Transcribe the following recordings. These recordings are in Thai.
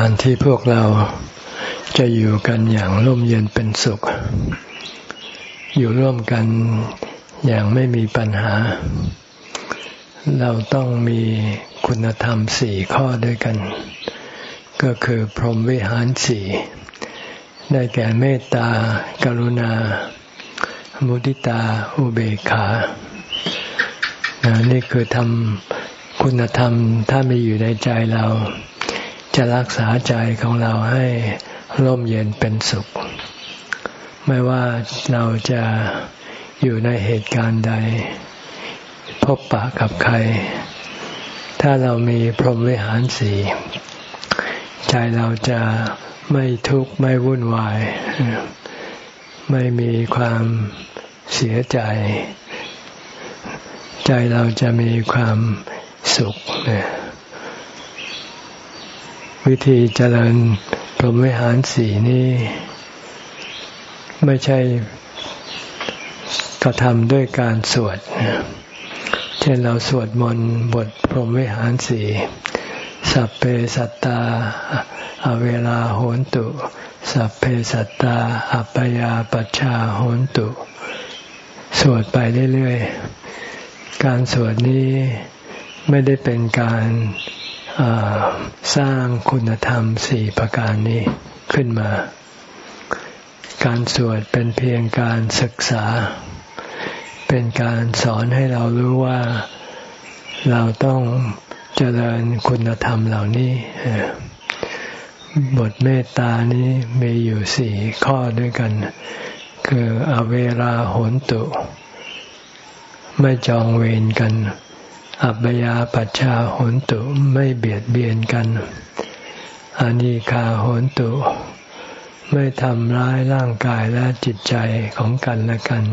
การที่พวกเราจะอยู่กันอย่างร่มเย็นเป็นสุข อยู่ร่วมกันอย่างไม่มีปัญหา เราต้องมีคุณธรรมสี่ข้อด้วยกัน ก็คือพรหมวิหารสี่ได้แก่เมตตา กรุณา มุติตา อุเบกขา นี่คือทำคุณธรรมถ้ามีอยู่ในใจเรา จะรักษาใจของเราให้ร่มเย็นเป็นสุข ไม่ว่าเราจะอยู่ในเหตุการณ์ใด พบปะกับใคร ถ้าเรามีพรหมวิหารสีใจเราจะไม่ทุกข์ไม่วุ่นวาย ไม่มีความเสียใจ ใจเราจะมีความสุขเนี่ย วิธีเจริญพรหมวิหารสีนี้ไม่ใช่กระทำด้วยการสวด เช่นเราสวดมนต์บทพรหมวิหารสีสัพเพสัตตาอเวลาโหนตุ สัพเพสัตตาอัปยาปัชชาโหนตุ สวดไปเรื่อยๆ การสวดนี้ไม่ได้เป็นการ สร้างคุณธรรมสี่ประการนี้ขึ้นมา การสวดเป็นเพียงการศึกษา เป็นการสอนให้เรารู้ว่าเราต้องเจริญคุณธรรมเหล่านี้ บทเมตตานี้มีอยู่สี่ข้อด้วยกัน คืออเวราโหนตุ ไม่จองเวรกัน อัปยาปัชชาโหนตุไม่เบียดเบียนกันอานิคาโหนตุ ไม่ทำร้ายร่างกายและจิตใจของกันและกัน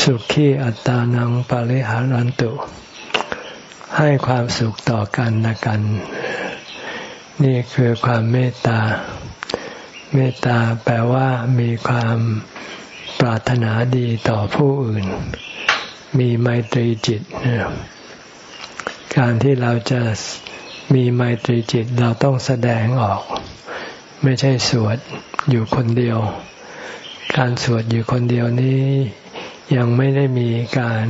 สุขีอัตานังปริหารันตุ ให้ความสุขต่อกันและกัน นี่คือความเมตตา เมตตาแปลว่ามีความปรารถนาดีต่อผู้อื่น มีไมตรีจิต การที่เราจะมีไมตรีจิตเราต้องแสดงออก ไม่ใช่สวดอยู่คนเดียว การสวดอยู่คนเดียวนี้ยังไม่ได้มีการ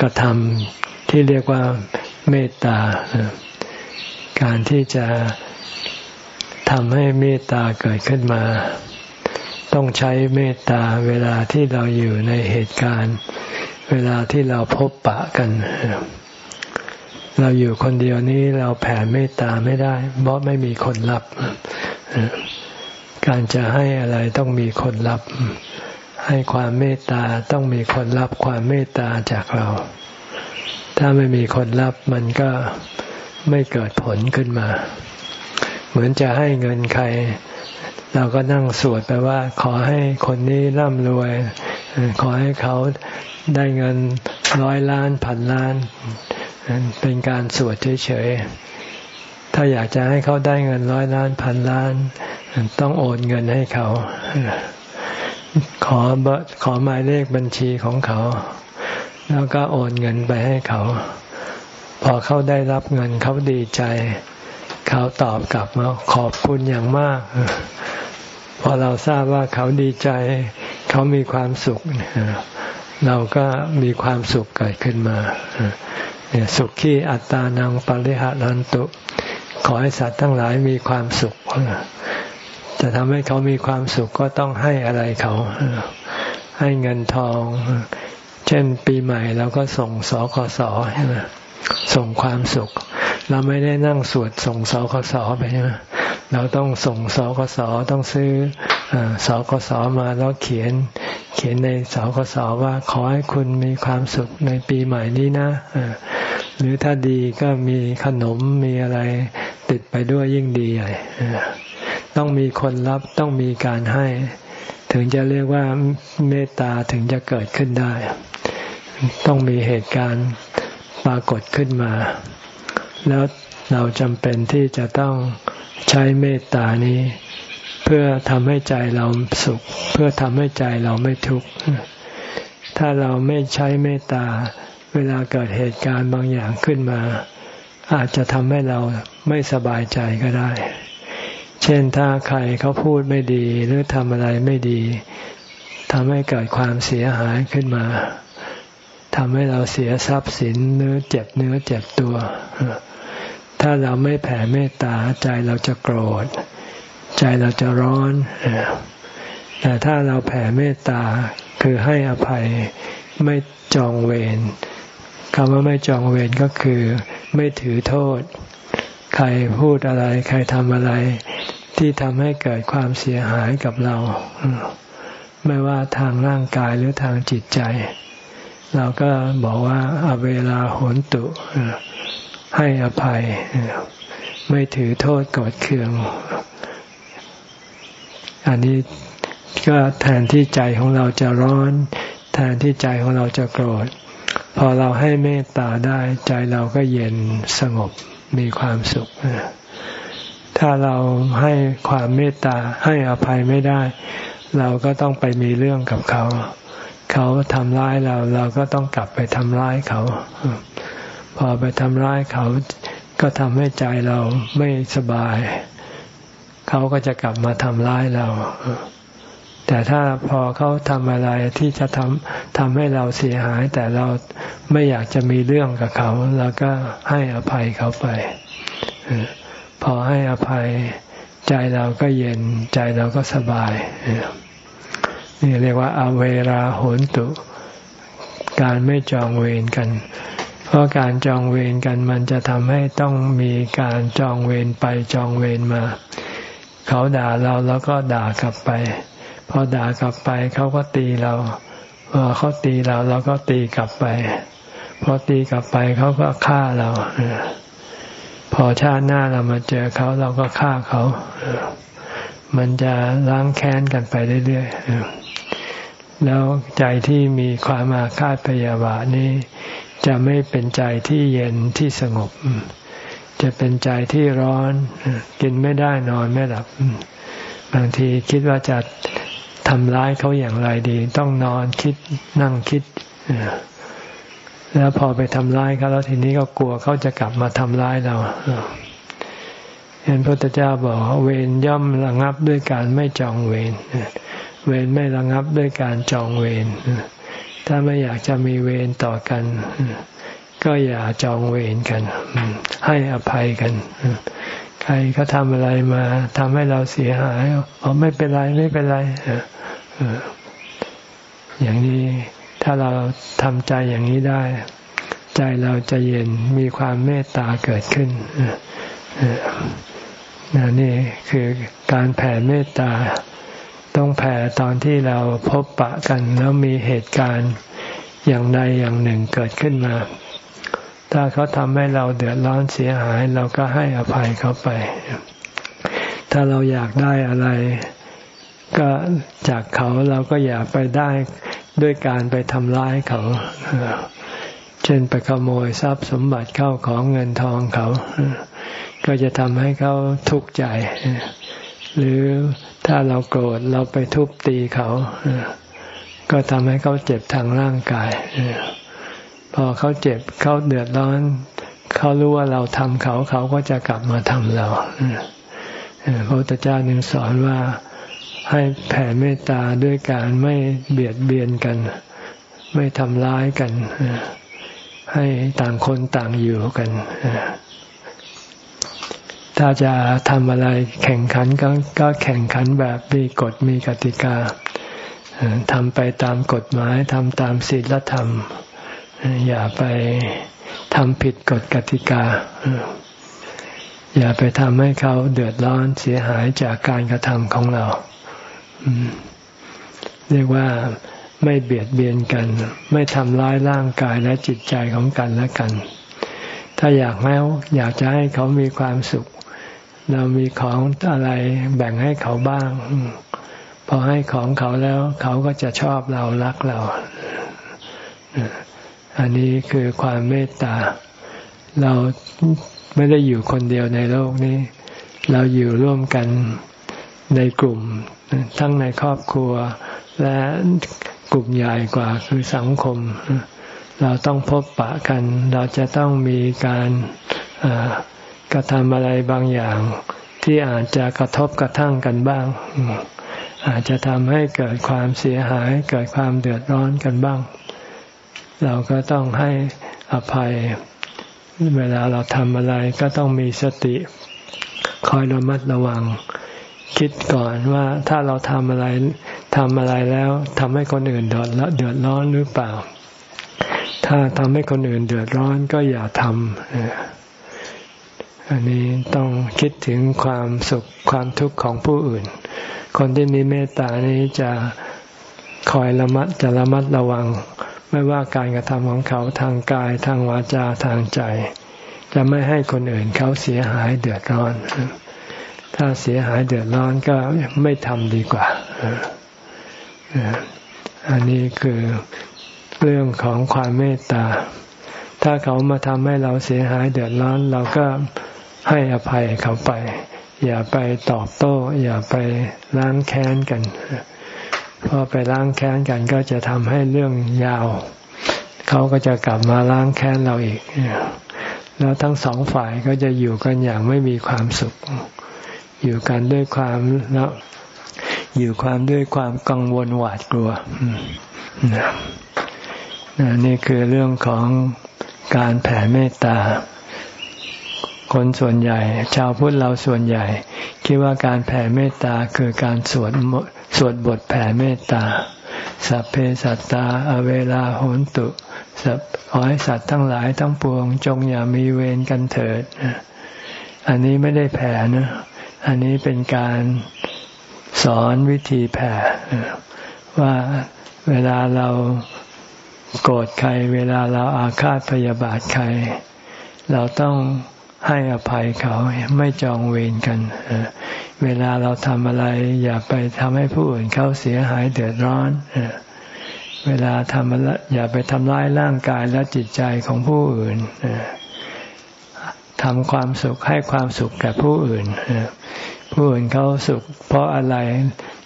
กระทำที่เรียกว่าเมตตา การที่จะทำให้เมตตาเกิดขึ้นมา ต้องใช้เมตตาเวลาที่เราอยู่ในเหตุการณ์ เวลาที่เราพบปะกัน เราอยู่คนเดียวนี้เราแผ่เมตตาไม่ได้ เพราะไม่มีคนรับ การจะให้อะไรต้องมีคนรับ ให้ความเมตตาต้องมีคนรับความเมตตาจากเรา ถ้าไม่มีคนรับมันก็ไม่เกิดผลขึ้นมา เหมือนจะให้เงินใคร เราก็นั่งสวดไปว่า ขอให้คนนี้ร่ำรวย ขอให้เขาได้เงินร้อยล้านพันล้าน เป็นการสวดเฉยๆ ถ้าอยากจะให้เขาได้เงินร้อยล้านพันล้าน ต้องโอนเงินให้เขา ขอขอหมายเลขบัญชีของเขา แล้วก็โอนเงินไปให้เขา พอเขาได้รับเงินเขาดีใจเขาตอบกลับมาขอบคุณอย่างมาก พอเราทราบว่าเขาดีใจ เขามีความสุข เราก็มีความสุขเกิดขึ้นมาเนี่ยสุขที่อัตตานังปริหารันตุ ขอให้สัตว์ทั้งหลายมีความสุข จะทำให้เขามีความสุขก็ต้องให้อะไรเขา ให้เงินทอง เช่นปีใหม่เราก็ส่งสคสใช่ไหมส่งความสุข เราไม่ได้นั่งสวดส่งสคสไปใช่ไหม เราต้องส่งสกสต้องซื้อสกสมาแล้วเขียน เขียนในสกสว่าขอให้คุณมีความสุขในปีใหม่นี้นะหรือถ้าดีก็มีขนมมีอะไรติดไปด้วยยิ่งดีใหญ่ต้องมีคนรับต้องมีการให้ ถึงจะเรียกว่าเมตตาถึงจะเกิดขึ้นได้ ต้องมีเหตุการณ์ปรากฏขึ้นมา แล้ว เราจำเป็นที่จะต้องใช้เมตตานี้ เพื่อทำให้ใจเราสุข เพื่อทำให้ใจเราไม่ทุกข์ถ้าเราไม่ใช้เมตตา เวลาเกิดเหตุการณ์บางอย่างขึ้นมา อาจจะทำให้เราไม่สบายใจก็ได้ เช่นถ้าใครเขาพูดไม่ดีหรือทำอะไรไม่ดีทำให้เกิดความเสียหายขึ้นมาทำให้เราเสียทรัพย์สินเนื้อเจ็บเนื้อเจ็บตัว ถ้าเราไม่แผ่เมตตาใจเราจะโกรธ ใจเราจะร้อน แต่ถ้าเราแผ่เมตตาคือให้อภัยไม่จองเวรคำว่าไม่จองเวรก็คือไม่ถือโทษ ใครพูดอะไร ใครทำอะไร ที่ทำให้เกิดความเสียหายกับเรา ไม่ว่าทางร่างกายหรือทางจิตใจ เราก็บอกว่าอเวลาโหนตุ ให้อภัย ไม่ถือโทษกดเคือง อันนี้ก็แทนที่ใจของเราจะร้อน แทนที่ใจของเราจะโกรธ พอเราให้เมตตาได้ใจเราก็เย็นสงบมีความสุข ถ้าเราให้ความเมตตาให้อภัยไม่ได้ เราก็ต้องไปมีเรื่องกับเขา เขาทำร้ายเราเราก็ต้องกลับไปทำร้ายเขา พอไปทำร้ายเขาก็ทำให้ใจเราไม่สบาย เขาก็จะกลับมาทำร้ายเรา แต่ถ้าพอเขาทำอะไรที่จะทำทำให้เราเสียหาย แต่เราไม่อยากจะมีเรื่องกับเขาเราก็ให้อภัยเขาไป พอให้อภัยใจเราก็เย็นใจเราก็สบายนี่เรียกว่าอาเวราโหนตุ การไม่จองเวรกัน เพราะการจองเวรกันมันจะทำให้ต้องมีการจองเวรไปจองเวรมา เขาด่าเราแล้วก็ด่ากลับไป พอด่ากลับไปเขาก็ตีเราพอเขาตีเราเราก็ตีกลับไป พอตีกลับไปเขาก็ฆ่าเราพอชาติหน้าเรามาเจอเขาเราก็ฆ่าเขา มันจะล้างแค้นกันไปเรื่อยๆแล้วใจที่มีความอาฆาตพยาบาทนี้ จะไม่เป็นใจที่เย็นที่สงบ จะเป็นใจที่ร้อน กินไม่ได้นอนไม่หลับ บางทีคิดว่าจะทำร้ายเขาอย่างไรดี ต้องนอนคิดนั่งคิด แล้วพอไปทำร้ายเขาแล้วทีนี้ก็กลัวเขาจะกลับมาทำร้ายเราเห็นพระพุทธเจ้าบอกเวรย่อมระงับด้วยการไม่จองเวรเวรไม่ระงับด้วยการจองเวร ถ้าไม่อยากจะมีเวรต่อกัน ก็อย่าจองเวรกัน ให้อภัยกัน ใครเขาทำอะไรมาทำให้เราเสียหายอ๋อไม่เป็นไรไม่เป็นไรอย่างนี้ถ้าเราทำใจอย่างนี้ได้ ใจเราจะเย็นมีความเมตตาเกิดขึ้นนี่คือการแผ่เมตตา ต้องแผ่ตอนที่เราพบปะกันแล้วมีเหตุการณ์อย่างใดอย่างหนึ่งเกิดขึ้นมา ถ้าเขาทำให้เราเดือดร้อนเสียหายเราก็ให้อภัยเขาไป ถ้าเราอยากได้อะไร ก็จากเขาเราก็อย่าไปได้ด้วยการไปทำร้ายเขา เช่นไปขโมยทรัพย์สมบัติเข้าของเงินทองเขา ก็จะทำให้เขาทุกข์ใจ หรือถ้าเราโกรธเราไปทุบตีเขาก็ทำให้เขาเจ็บทางร่างกายพอเขาเจ็บเขาเดือดร้อนเขารู้ว่าเราทำเขาเขาก็จะกลับมาทำเราพระพุทธเจ้าหนึ่งสอนว่าให้แผ่เมตตาด้วยการไม่เบียดเบียนกัน ไม่ทำร้ายกันให้ต่างคนต่างอยู่กัน ถ้าจะทำอะไรแข่งขันก็ก็แข่งขันแบบมีกฎมีกติกาทำไปตามกฎหมายทำตามศีลธรรม อย่าไปทำผิดกฎกติกา อย่าไปทำให้เขาเดือดร้อนเสียหายจากการกระทำของเรา เรียกว่าไม่เบียดเบียนกัน ไม่ทำร้ายร่างกายและจิตใจของกันและกัน ถ้าอยากให้วอยากจะให้เขามีความสุข เรามีของอะไรแบ่งให้เขาบ้าง พอให้ของเขาแล้ว เขาก็จะชอบเรารักเรา อันนี้คือความเมตตา เราไม่ได้อยู่คนเดียวในโลกนี้ เราอยู่ร่วมกันในกลุ่ม ทั้งในครอบครัว และกลุ่มใหญ่กว่าคือสังคม เราต้องพบปะกัน เราจะต้องมีการ กระทำอะไรบางอย่าง ที่อาจจะกระทบกระทั่งกันบ้าง อาจจะทำให้เกิดความเสียหาย เกิดความเดือดร้อนกันบ้าง เราก็ต้องให้อภัย เวลาเราทำอะไรก็ต้องมีสติ คอยระมัดระวัง คิดก่อนว่าถ้าเราทำอะไรทำอะไรแล้วทำให้คนอื่นเดือดเดือดร้อนหรือเปล่า ถ้าทำให้คนอื่นเดือดร้อนก็อย่าทำ อันนี้ต้องคิดถึงความสุขความทุกข์ของผู้อื่น คนที่มีเมตตานี้จะคอยระมัดจะระมัดระวัง ไม่ว่าการกระทำของเขาทางกายทางวาจาทางใจ จะไม่ให้คนอื่นเขาเสียหายเดือดร้อน ถ้าเสียหายเดือดร้อนก็ไม่ทำดีกว่า อันนี้คือเรื่องของความเมตตา ถ้าเขามาทำให้เราเสียหายเดือดร้อน เราก็ ให้อภัยเขาไป อย่าไปตอบโต้ อย่าไปล้างแค้นกันพอไปล้างแค้นกันก็จะทำให้เรื่องยาว เขาก็จะกลับมาล้างแค้นเราอีก แล้วทั้งสองฝ่ายก็จะอยู่กันอย่างไม่มีความสุข อยู่กันด้วยความแล้วอยู่ความด้วยความกังวลหวาดกลัวนี่คือเรื่องของการแผ่เมตตา คนส่วนใหญ่ ชาวพุทธเราส่วนใหญ่ คิดว่าการแผ่เมตตาคือการสวดสวดบทแผ่เมตตา สัพเพสัตตา อเวลาโหนตุสัพขอให้สัตว์ทั้งหลายทั้งปวง จงอย่ามีเวรกันเถิด อันนี้ไม่ได้แผ่นะ อันนี้เป็นการสอนวิธีแผ่ว่าเวลาเราโกรธใคร เวลาเราอาฆาตพยาบาทใคร เราต้อง ให้อภัยเขาไม่จองเวรกัน เวลาเราทำอะไร อย่าไปทำให้ผู้อื่นเขาเสียหายเดือดร้อนเวลาทำอะไรอย่าไปทำร้ายร่างกายและจิตใจของผู้อื่นทำความสุขให้ความสุขแก่ผู้อื่นผู้อื่นเขาสุข เพราะอะไร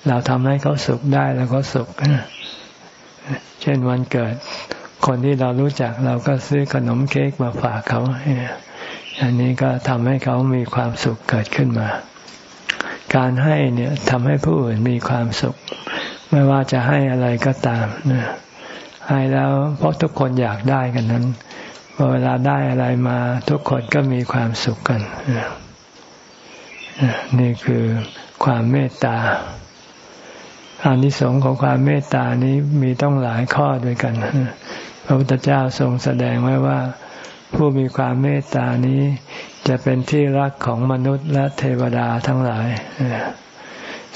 เราทำให้เขาสุขได้แล้วก็สุขเช่นวันเกิด คนที่เรารู้จักเราก็ซื้อขนมเค้กมาฝากเขา อันนี้ก็ทำให้เขามีความสุขเกิดขึ้นมา การให้เนี่ยทำให้ผู้อื่นมีความสุข ไม่ว่าจะให้อะไรก็ตามนะให้แล้วเพราะทุกคนอยากได้กันนั้นพอเวลาได้อะไรมาทุกคนก็มีความสุขกัน นี่คือความเมตตาอานิสงส์ของความเมตตานี้มีต้องหลายข้อด้วยกัน พระพุทธเจ้าทรงแสดงไว้ว่า ผู้มีความเมตตานี้จะเป็นที่รักของมนุษย์และเทวดาทั้งหลาย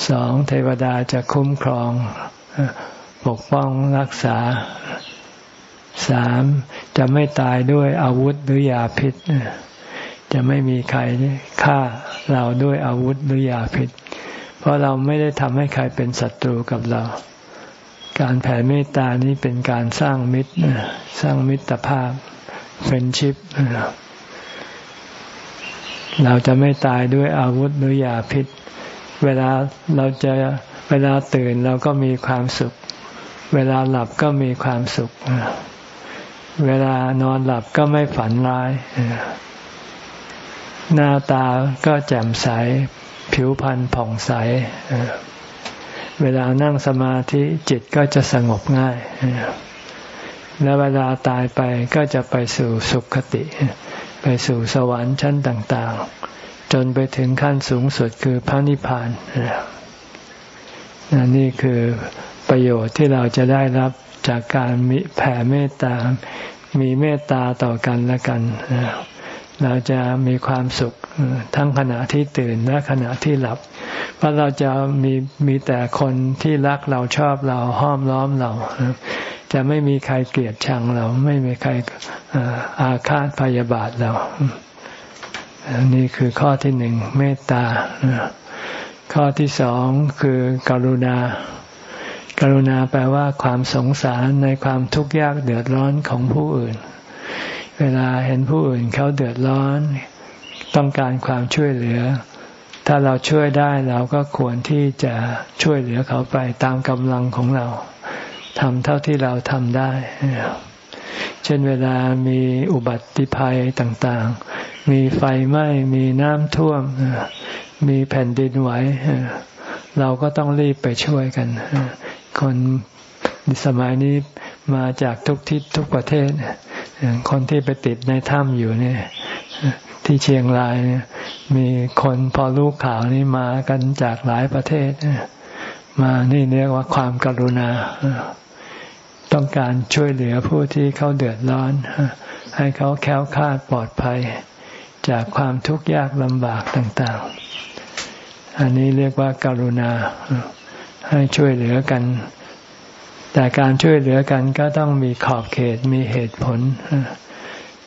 สองเทวดาจะคุ้มครอง ปกป้องรักษาสามจะไม่ตายด้วยอาวุธหรือยาพิษ จะไม่มีใครฆ่าเราด้วยอาวุธหรือยาพิษ เพราะเราไม่ได้ทำให้ใครเป็นศัตรูกับเรา การแผ่เมตตานี้เป็นการสร้างมิตรสร้างมิตรภาพ เป็นชิปเราจะไม่ตายด้วยอาวุธหรือยาพิษ เวลาเราจะเวลาตื่นเราก็มีความสุข เวลาหลับก็มีความสุข เวลานอนหลับก็ไม่ฝันร้าย หน้าตาก็แจ่มใส ผิวพรรณผ่องใส เวลานั่งสมาธิจิตก็จะสงบง่าย และเวลาตายไปก็จะไปสู่สุขติ ไปสู่สวรรค์ชั้นต่าง ๆ จนไปถึงขั้นสูงสุดคือพระนิพพานนี่คือประโยชน์ที่เราจะได้รับจากการมีแผ่เมตตา มีเมตตาต่อกันและกัน เราจะมีความสุขทั้งขณะที่ตื่นและขณะที่หลับ เพราะเราจะมีมีแต่คนที่รักเราชอบเราห้อมล้อมเรา จะไม่มีใครเกลียดชังเรา ไม่มีใครอาฆาตพยาบาทเรา นี่คือข้อที่หนึ่งเมตตา ข้อที่สองคือกรุณา กรุณาแปลว่าความสงสารในความทุกข์ยากเดือดร้อนของผู้อื่น เวลาเห็นผู้อื่นเขาเดือดร้อน ต้องการความช่วยเหลือถ้าเราช่วยได้เราก็ควรที่จะช่วยเหลือเขาไปตามกำลังของเรา ทำเท่าที่เราทำได้ เช่นเวลามีอุบัติภัยต่างๆ มีไฟไหม้ มีน้ำท่วม มีแผ่นดินไหว เราก็ต้องรีบไปช่วยกัน คนสมัยนี้มาจากทุกทิศทุกประเทศ คนที่ไปติดในถ้ำอยู่เนี่ยที่เชียงรายเนี่ยมีคนพอรู้ข่าวนี้มากันจากหลายประเทศมานี่เรียกว่าความกรุณา ต้องการช่วยเหลือผู้ที่เขาเดือดร้อน ให้เขาแค้วคาดปลอดภัย จากความทุกข์ยากลำบากต่างๆ อันนี้เรียกว่าการุณา ให้ช่วยเหลือกัน แต่การช่วยเหลือกันก็ต้องมีขอบเขตมีเหตุผล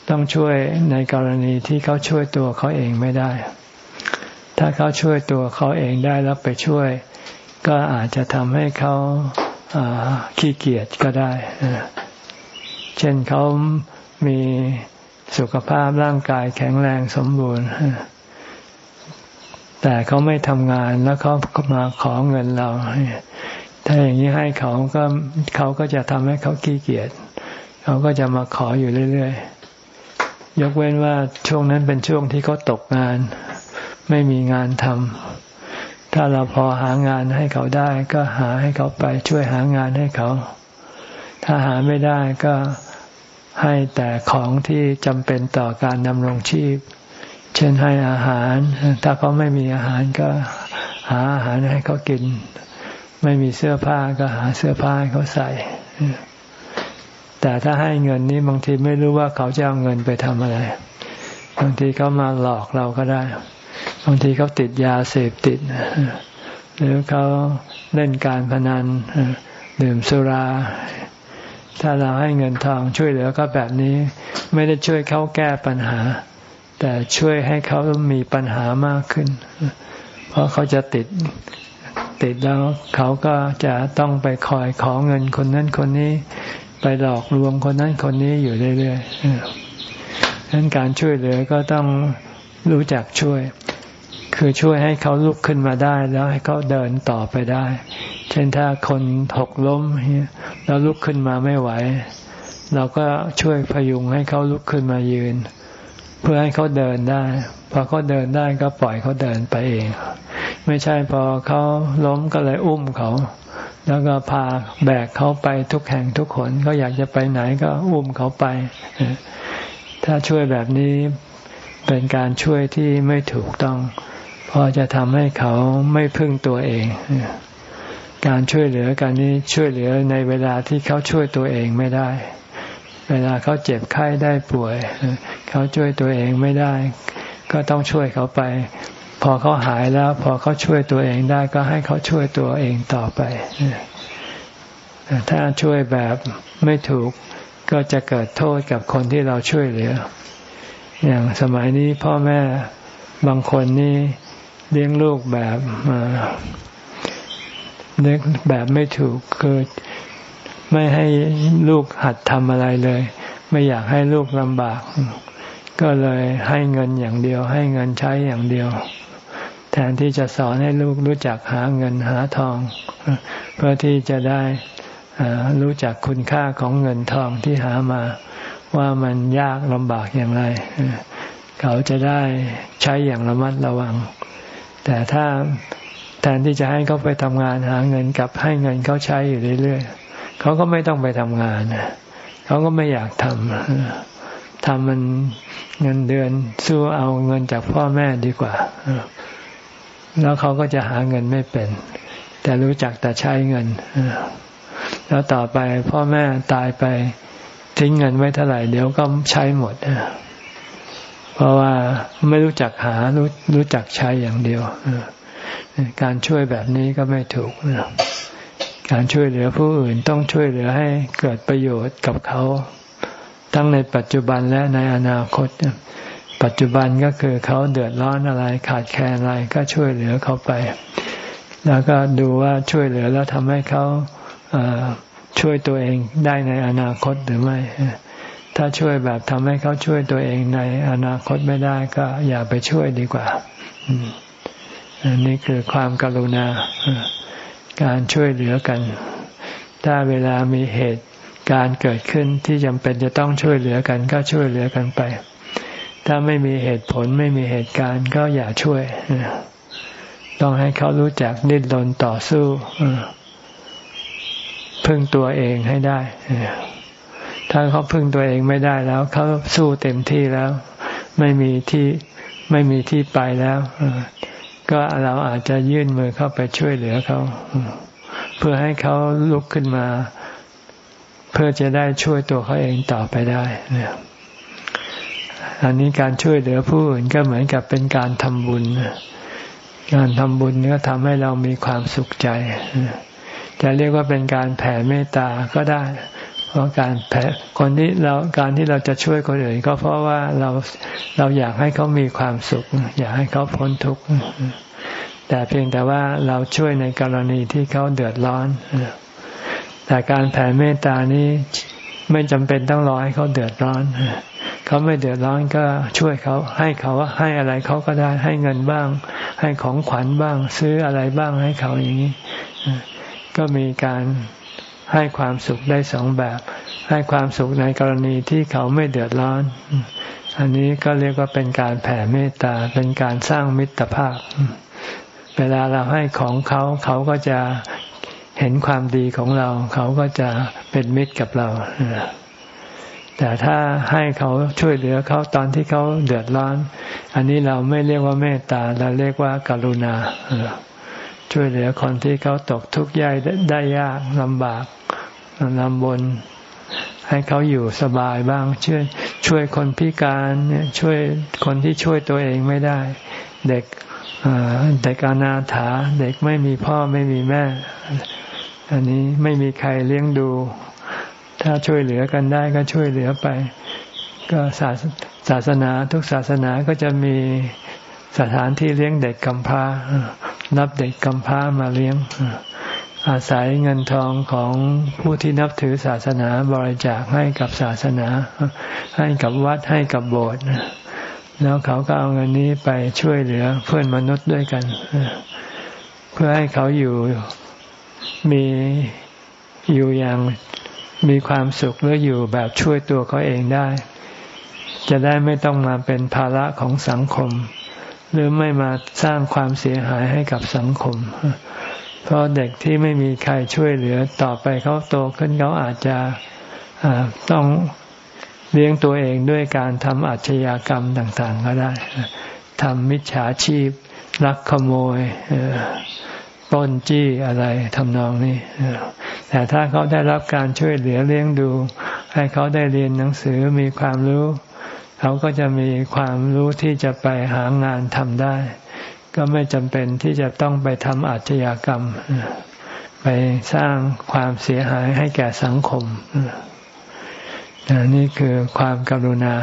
ต้องช่วยในกรณีที่เขาช่วยตัวเขาเองไม่ได้ ถ้าเขาช่วยตัวเขาเองได้แล้วไปช่วย ก็อาจจะทำให้เขา ขี้เกียจก็ได้ เช่นเขามีสุขภาพร่างกายแข็งแรงสมบูรณ์ แต่เขาไม่ทำงานแล้วเขามาขอเงินเรา ถ้าอย่างนี้ให้เขาก็เขาก็จะทำให้เขาขี้เกียจ เขาก็จะมาขออยู่เรื่อยๆ ยกเว้นว่าช่วงนั้นเป็นช่วงที่เขาตกงาน ไม่มีงานทำ ถ้าเราพอหางานให้เขาได้ ก็หาให้เขาไปช่วยหางานให้เขา ถ้าหาไม่ได้ก็ให้แต่ของที่จำเป็นต่อการดำรงชีพ เช่นให้อาหาร ถ้าเขาไม่มีอาหารก็หาอาหารให้เขากิน ไม่มีเสื้อผ้าก็หาเสื้อผ้าให้เขาใส่ แต่ถ้าให้เงินนี้บางทีไม่รู้ว่าเขาจะเอาเงินไปทำอะไร บางทีเขามาหลอกเราก็ได้ บางทีเขาติดยาเสพติด หรือเขาเล่นการพนันดื่มสุรา ถ้าเราให้เงินทองช่วยเหลือก็แบบนี้ ไม่ได้ช่วยเขาแก้ปัญหา แต่ช่วยให้เขามีปัญหามากขึ้น เพราะเขาจะติดติดแล้วเขาก็จะต้องไปคอยขอเงินคนนั้นคนนี้ ไปหลอกลวงคนนั้นคนนี้อยู่เรื่อยๆดังนั้นการช่วยเหลือก็ต้อง รู้จักช่วย คือช่วยให้เขาลุกขึ้นมาได้ แล้วให้เขาเดินต่อไปได้ เช่นถ้าคนหกล้มแล้วลุกขึ้นมาไม่ไหว เราก็ช่วยพยุงให้เขาลุกขึ้นมายืน เพื่อให้เขาเดินได้พอเขาเดินได้ก็ปล่อยเขาเดินไปเอง ไม่ใช่พอเขาล้มก็เลยอุ้มเขาแล้วก็พาแบกเขาไปทุกแห่งทุกคนเขาอยากจะไปไหนก็อุ้มเขาไป ถ้าช่วยแบบนี้ เป็นการช่วยที่ไม่ถูกต้อง เพอจะทำให้เขาไม่พึ่งตัวเอง การช่วยเหลือกันนี้ช่วยเหลือในเวลาที่เขาช่วยตัวเองไม่ได้ เวลาเขาเจ็บไข้ได้ป่วย เขาช่วยตัวเองไม่ได้ ก็ต้องช่วยเขาไป พอเขาหายแล้ว พอเขาช่วยตัวเองได้ก็ให้เขาช่วยตัวเองต่อไปถ้าช่วยแบบไม่ถูกก็จะเกิดโทษกับคนที่เราช่วยเหลือ อย่างสมัยนี้พ่อแม่บางคนนี่เลี้ยงลูกแบบเลี้ยงแบบไม่ถูกคือไม่ให้ลูกหัดทำอะไรเลย ไม่อยากให้ลูกลำบาก ก็เลยให้เงินอย่างเดียว ให้เงินใช้อย่างเดียว แทนที่จะสอนให้ลูกรู้จักหาเงินหาทอง เพื่อที่จะได้รู้จักคุณค่าของเงินทองที่หามา ว่ามันยากลำบากอย่างไร เขาจะได้ใช้อย่างระมัดระวัง แต่ถ้าแทนที่จะให้เขาไปทำงานหาเงินกับให้เงินเขาใช้อยู่เรื่อยๆเขาก็ไม่ต้องไปทำงานเขาก็ไม่อยากทำทำมันเงินเดือนสู้เอาเงินจากพ่อแม่ดีกว่าแล้วเขาก็จะหาเงินไม่เป็น แต่รู้จักแต่ใช้เงินแล้วต่อไปพ่อแม่ตายไป ทิ้งเงินไว้เท่าไหร่เดี๋ยวก็ใช้หมดเพราะว่าไม่รู้จักหารู้รู้จักใช้อย่างเดียวการช่วยแบบนี้ก็ไม่ถูกการช่วยเหลือผู้อื่นต้องช่วยเหลือให้เกิดประโยชน์กับเขา ทั้งในปัจจุบันและในอนาคต ปัจจุบันก็คือเขาเดือดร้อนอะไรขาดแคลนอะไรก็ช่วยเหลือเขาไป แล้วก็ดูว่าช่วยเหลือแล้วทำให้เขา ช่วยตัวเองได้ในอนาคตหรือไม่ ถ้าช่วยแบบทำให้เขาช่วยตัวเองในอนาคตไม่ได้ก็อย่าไปช่วยดีกว่าอันี่คือความกรุณา การช่วยเหลือกัน ถ้าเวลามีเหตุการเกิดขึ้นที่จำเป็นจะต้องช่วยเหลือกันก็ช่วยเหลือกันไป ถ้าไม่มีเหตุผลไม่มีเหตุการณ์ก็อย่าช่วย ต้องให้เขารู้จักดิ้นรนต่อสู้ พึ่งตัวเองให้ได้ ถ้าเขาพึ่งตัวเองไม่ได้แล้ว เขาสู้เต็มที่แล้ว ไม่มีที่ไม่มีที่ไปแล้ว ก็เราอาจจะยื่นมือเข้าไปช่วยเหลือเขา เพื่อให้เขาลุกขึ้นมา เพื่อจะได้ช่วยตัวเขาเองต่อไปได้เนี่ยอันนี้การช่วยเหลือผู้อื่นก็เหมือนกับเป็นการทำบุญ การทำบุญก็ทำให้เรามีความสุขใจ จะเรียกว่าเป็นการแผ่เมตตาก็ได้ เพราะการแผ่คนที่เราการที่เราจะช่วยคนอื่นก็เพราะว่าเราเราอยากให้เขามีความสุข อยากให้เขาพ้นทุกข์แต่เพียงแต่ว่าเราช่วยในกรณีที่เขาเดือดร้อน แต่การแผ่เมตตานี้ไม่จำเป็นต้องรอให้เขาเดือดร้อน เขาไม่เดือดร้อนก็ช่วยเขาให้เขาให้อะไรเขาก็ได้ให้เงินบ้าง ให้ของขวัญบ้าง ซื้ออะไรบ้างให้เขาอย่างนี้ ก็มีการให้ความสุขได้สองแบบ ให้ความสุขในกรณีที่เขาไม่เดือดร้อน อันนี้ก็เรียกว่าเป็นการแผ่เมตตาเป็นการสร้างมิตรภาพ เวลาเราให้ของเขาเขาก็จะเห็นความดีของเรา เขาก็จะเป็นมิตรกับเรา แต่ถ้าให้เขาช่วยเหลือเขาตอนที่เขาเดือดร้อน อันนี้เราไม่เรียกว่าเมตตาเราเรียกว่าการุณา ช่วยเหลือคนที่เขาตกทุกข์ยากได้ยากลำบากลำบน ให้เขาอยู่สบายบ้าง ช่วยช่วยคนพิการเนี่ยช่วยคนที่ช่วยตัวเองไม่ได้ เด็กเด็กอนาถาเด็กไม่มีพ่อไม่มีแม่ อันนี้ไม่มีใครเลี้ยงดู ถ้าช่วยเหลือกันได้ก็ช่วยเหลือไป ก็ศาสศาสนาทุกศาสนาก็จะมีสถานที่เลี้ยงเด็กกำพร้า รับเด็กกำพร้ามาเลี้ยง อาศัยเงินทองของผู้ที่นับถือศาสนาบริจาคให้กับศาสนา ให้กับวัดให้กับโบสถ์แล้วเขาก็เอาเงินนี้ไปช่วยเหลือเพื่อนมนุษย์ด้วยกัน เพื่อให้เขาอยู่มีอยู่อย่างมีความสุขหรืออยู่แบบช่วยตัวเขาเองได้ จะได้ไม่ต้องมาเป็นภาระของสังคม หรือไม่มาสร้างความเสียหายให้กับสังคม เพราะเด็กที่ไม่มีใครช่วยเหลือต่อไปเขาโตขึ้นเขาอาจจะต้องเลี้ยงตัวเองด้วยการทำอาชญากรรมต่าง ๆ ก็ได้ทำมิจฉาชีพลักขโมยป้นจี้อะไรทำนองนี้แต่ถ้าเขาได้รับการช่วยเหลือเลี้ยงดู ให้เขาได้เรียนหนังสือมีความรู้ เขาก็จะมีความรู้ที่จะไปหางานทำได้ ก็ไม่จำเป็นที่จะต้องไปทำอาชญากรรม ไปสร้างความเสียหายให้แก่สังคมนี่คือความกรุณา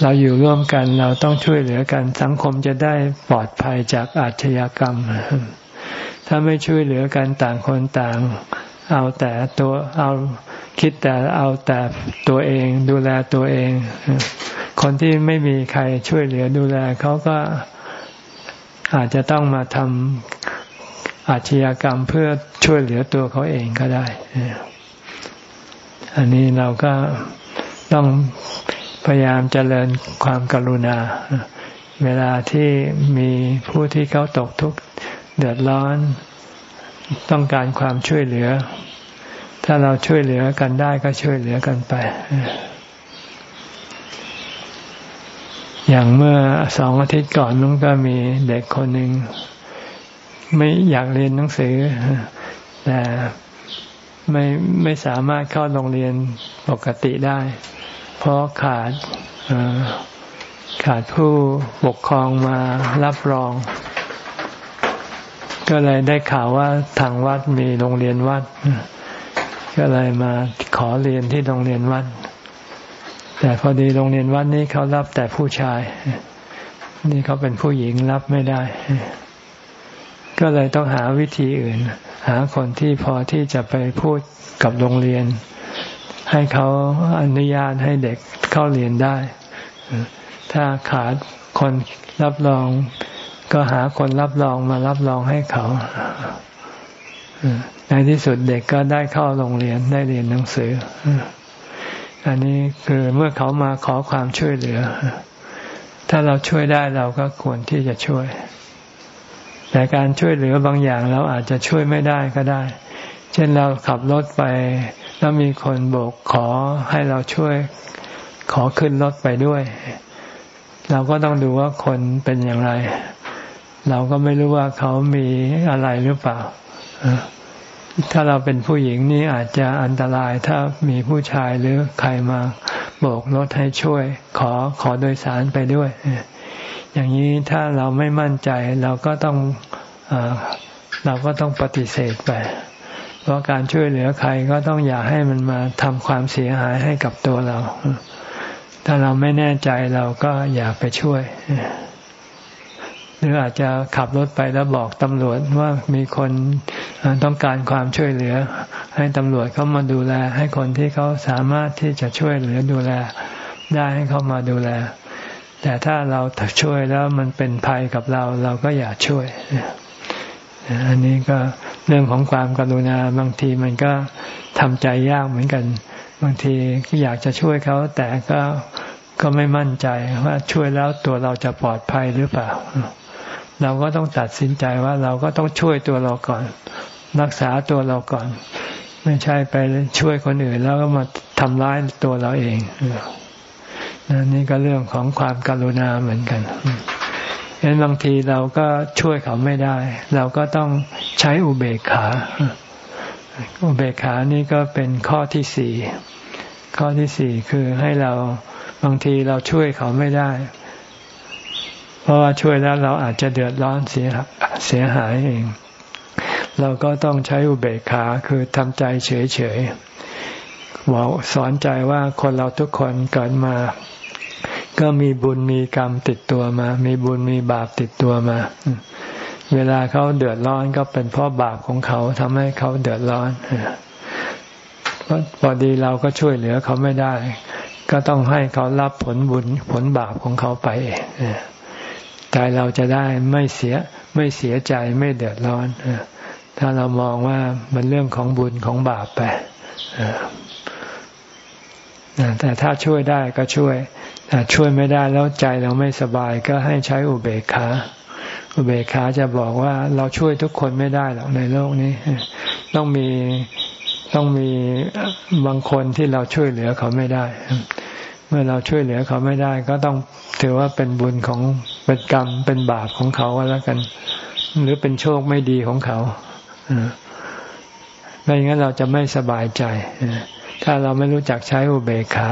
เราอยู่ร่วมกันเราต้องช่วยเหลือกันสังคมจะได้ปลอดภัยจากอาชญากรรม ถ้าไม่ช่วยเหลือกันต่างคนต่าง เอาแต่ตัวเอา คิดแต่เอาแต่ตัวเองดูแลตัวเอง คนที่ไม่มีใครช่วยเหลือดูแลเขาก็อาจจะต้องมาทำอาชญากรรมเพื่อช่วยเหลือตัวเขาเองก็ได้ อันนี้เราก็ต้องพยายามเจริญความกรุณา เวลาที่มีผู้ที่เขาตกทุกข์เดือดร้อน ต้องการความช่วยเหลือ ถ้าเราช่วยเหลือกันได้ก็ช่วยเหลือกันไป อย่างเมื่อสองอาทิตย์ก่อนนุ้งก็มีเด็กคนหนึ่งไม่อยากเรียนหนังสือ แต่ไม่ไม่สามารถเข้าโรงเรียนปกติได้ เพราะขาดขาดผู้ปกครองมารับรอง ก็เลยได้ข่าวว่าทางวัดมีโรงเรียนวัด ก็เลยมาขอเรียนที่โรงเรียนวัด แต่พอดีโรงเรียนวัดนี้เขารับแต่ผู้ชาย นี่เขาเป็นผู้หญิงรับไม่ได้ ก็เลยต้องหาวิธีอื่น หาคนที่พอที่จะไปพูดกับโรงเรียน ให้เขาอนุญาตให้เด็กเข้าเรียนได้ ถ้าขาดคนรับรอง ก็หาคนรับรองมารับรองให้เขา ในที่สุดเด็กก็ได้เข้าโรงเรียนได้เรียนหนังสือ อันนี้คือเมื่อเขามาขอความช่วยเหลือ ถ้าเราช่วยได้เราก็ควรที่จะช่วย แต่การช่วยเหลือบางอย่างเราอาจจะช่วยไม่ได้ก็ได้ เช่นเราขับรถไปแล้วมีคนโบกขอให้เราช่วยขอขึ้นรถไปด้วย เราก็ต้องดูว่าคนเป็นอย่างไร เราก็ไม่รู้ว่าเขามีอะไรหรือเปล่า ถ้าเราเป็นผู้หญิงนี่อาจจะอันตรายถ้ามีผู้ชายหรือใครมาโบกรถให้ช่วย ขอขอโดยสารไปด้วย อย่างนี้ถ้าเราไม่มั่นใจเราก็ต้องอเราก็ต้องปฏิเสธไป เพราะการช่วยเหลือใครก็ต้องอย่าให้มันมาทำความเสียหายให้กับตัวเรา ถ้าเราไม่แน่ใจเราก็อย่าไปช่วย หรืออาจจะขับรถไปแล้วบอกตำรวจว่ามีคนต้องการความช่วยเหลือ ให้ตำรวจเขามาดูแล ให้คนที่เขาสามารถที่จะช่วยเหลือดูแล ได้ให้เขามาดูแล แต่ถ้าเราช่วยแล้วมันเป็นภัยกับเราเราก็อย่าช่วยอันนี้ก็เรื่องของความกรุณาบางทีมันก็ทำใจยากเหมือนกัน บางทีอยากจะช่วยเขาแต่ก็ก็ไม่มั่นใจว่าช่วยแล้วตัวเราจะปลอดภัยหรือเปล่า เราก็ต้องตัดสินใจว่าเราก็ต้องช่วยตัวเราก่อน รักษาตัวเราก่อน ไม่ใช่ไปช่วยคนอื่น แล้วก็มาทำร้ายตัวเราเองนี่ก็เรื่องของความกรุณาเหมือนกันเห็นบางทีเราก็ช่วยเขาไม่ได้ เราก็ต้องใช้อุเบกขา อุเบกขานี่ก็เป็นข้อที่สี่ข้อที่สี่คือให้เราบางทีเราช่วยเขาไม่ได้ เพราะว่าช่วยแล้วเราอาจจะเดือดร้อนเสียเสียหายเอง เราก็ต้องใช้อุเบกขาคือทำใจเฉยๆบอกสอนใจว่าคนเราทุกคนเกิดมา ก็มีบุญมีกรรมติดตัวมา มีบุญมีบาปติดตัวมา เวลาเขาเดือดร้อนก็เป็นเพราะบาปของเขาทำให้เขาเดือดร้อนพอดีเราก็ช่วยเหลือเขาไม่ได้ ก็ต้องให้เขารับผลบุญผลบาปของเขาไปเอง ใจเราจะได้ไม่เสียไม่เสียใจไม่เดือดร้อนถ้าเรามองว่ามันเรื่องของบุญของบาปไปแต่ถ้าช่วยได้ก็ช่วยแต่ช่วยไม่ได้แล้วใจเราไม่สบายก็ให้ใช้อุเบกขาอุเบกขาจะบอกว่าเราช่วยทุกคนไม่ได้หรอกในโลกนี้ ต้องมีต้องมีบางคนที่เราช่วยเหลือเขาไม่ได้ มื่อเราช่วยเหลือเขาไม่ได้ ก็ต้องถือว่าเป็นบุญของเป็นกรรมเป็นบาปของเขาแล้วกัน หรือเป็นโชคไม่ดีของเขาไม่งั้นเราจะไม่สบายใจ ถ้าเราไม่รู้จักใช้อุเบกขา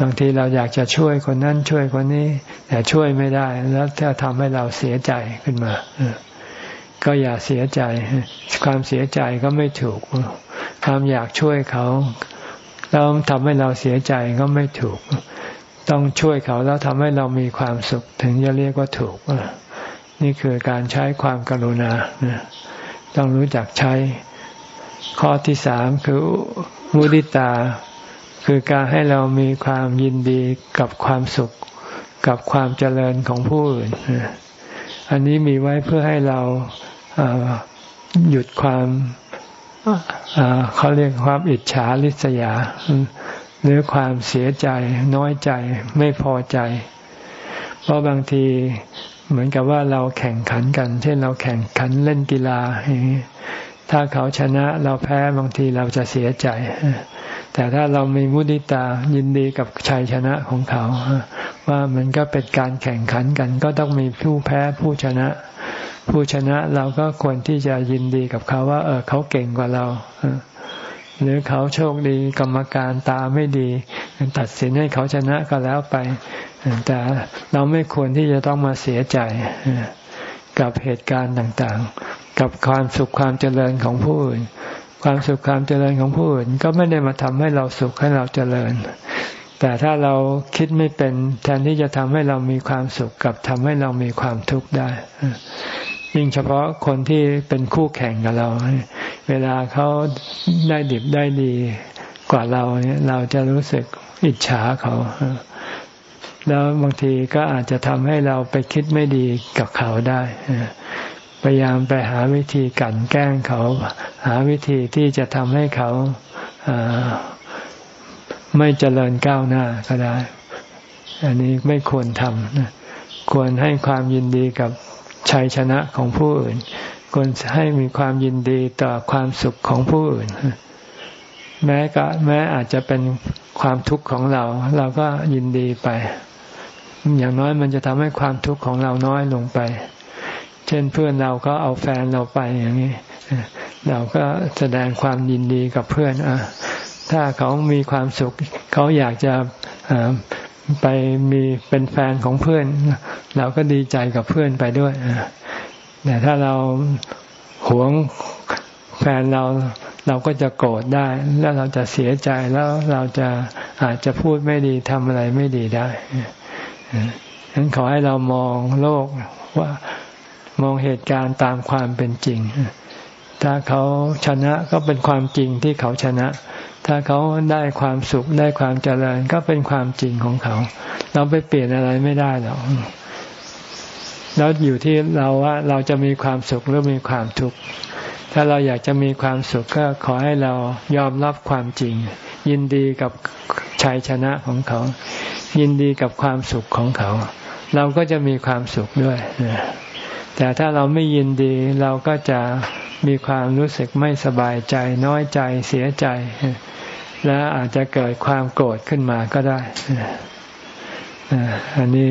บางทีเราอยากจะช่วยคนนั้นช่วยคนนี้ แต่ช่วยไม่ได้ แล้วถ้าทำให้เราเสียใจขึ้นมาก็อย่าเสียใจ ความเสียใจก็ไม่ถูก ความอยากช่วยเขา แล้วทำให้เราเสียใจก็ไม่ถูก ต้องช่วยเขาแล้วทำให้เรามีความสุขถึงจะเรียกว่าถูก นี่คือการใช้ความกรุณาต้องรู้จักใช้ ข้อที่สามคือมุดิตา คือการให้เรามีความยินดีกับความสุข กับความเจริญของผู้อื่น อันนี้มีไว้เพื่อให้เราหยุดความ เขาเรียกความอิจฉาริษยา หรือความเสียใจน้อยใจไม่พอใจ เพราะบางทีเหมือนกับว่าเราแข่งขันกัน เช่นเราแข่งขันเล่นกีฬา ถ้าเขาชนะเราแพ้บางทีเราจะเสียใจ แต่ถ้าเรามีมุติตายินดีกับชัยชนะของเขา ว่ามันก็เป็นการแข่งขันกัน ก็ต้องมีผู้แพ้ผู้ชนะ ผู้ชนะเราก็ควรที่จะยินดีกับเขาว่า เออเขาเก่งกว่าเราหรือเขาโชคดีกรรมการตาไม่ดี ตัดสินให้เขาชนะก็แล้วไป แต่เราไม่ควรที่จะต้องมาเสียใจกับเหตุการณ์ต่างๆ กับความสุขความเจริญของผู้อื่น ความสุขความเจริญของผู้อื่น ก็ไม่ได้มาทำให้เราสุขให้เราเจริญ แต่ถ้าเราคิดไม่เป็นแทนที่จะทำให้เรามีความสุขกับทำให้เรามีความทุกข์ได้ ยิ่งเฉพาะคนที่เป็นคู่แข่งกับเรา เวลาเขาได้ดิบได้ดีกว่าเราเนี่ย เราจะรู้สึกอิจฉาเขา แล้วบางทีก็อาจจะทำให้เราไปคิดไม่ดีกับเขาได้พยายามไปหาวิธีกันแกล้งเขา หาวิธีที่จะทำให้เขาไม่เจริญก้าวหน้าก็ได้ อันนี้ไม่ควรทำควรให้ความยินดีกับ ชัยชนะของผู้อื่นควรให้มีความยินดีต่อความสุขของผู้อื่น แม้ก็แม้อาจจะเป็นความทุกข์ของเรา เราก็ยินดีไป อย่างน้อยมันจะทำให้ความทุกข์ของเราน้อยลงไป เช่นเพื่อนเราก็เอาแฟนเราไปอย่างนี้ เราก็แสดงความยินดีกับเพื่อนอะถ้าเขามีความสุข เขาอยากจะ ไปมีเป็นแฟนของเพื่อน เราก็ดีใจกับเพื่อนไปด้วยแต่ถ้าเราหวงแฟนเราเราก็จะโกรธได้ แล้วเราจะเสียใจแล้วเราจะอาจจะพูดไม่ดีทำอะไรไม่ดีได้ฉะนั้นขอให้เรามองโลกว่ามองเหตุการณ์ตามความเป็นจริง ถ้าเขาชนะก็เป็นความจริงที่เขาชนะ ถ้าเขาได้ความสุขได้ความเจริญก็เป็นความจริงของเขา เราไปเปลี่ยนอะไรไม่ได้หรอกแล้วอยู่ที่เราว่าเราจะมีความสุขหรือมีความทุกข์ถ้าเราอยากจะมีความสุขก็ขอให้เรายอมรับความจริง ยินดีกับชัยชนะของเขา ยินดีกับความสุขของเขา เราก็จะมีความสุขด้วยแต่ถ้าเราไม่ยินดีเราก็จะ มีความรู้สึกไม่สบายใจน้อยใจเสียใจ และอาจจะเกิดความโกรธขึ้นมาก็ได้ อันนี้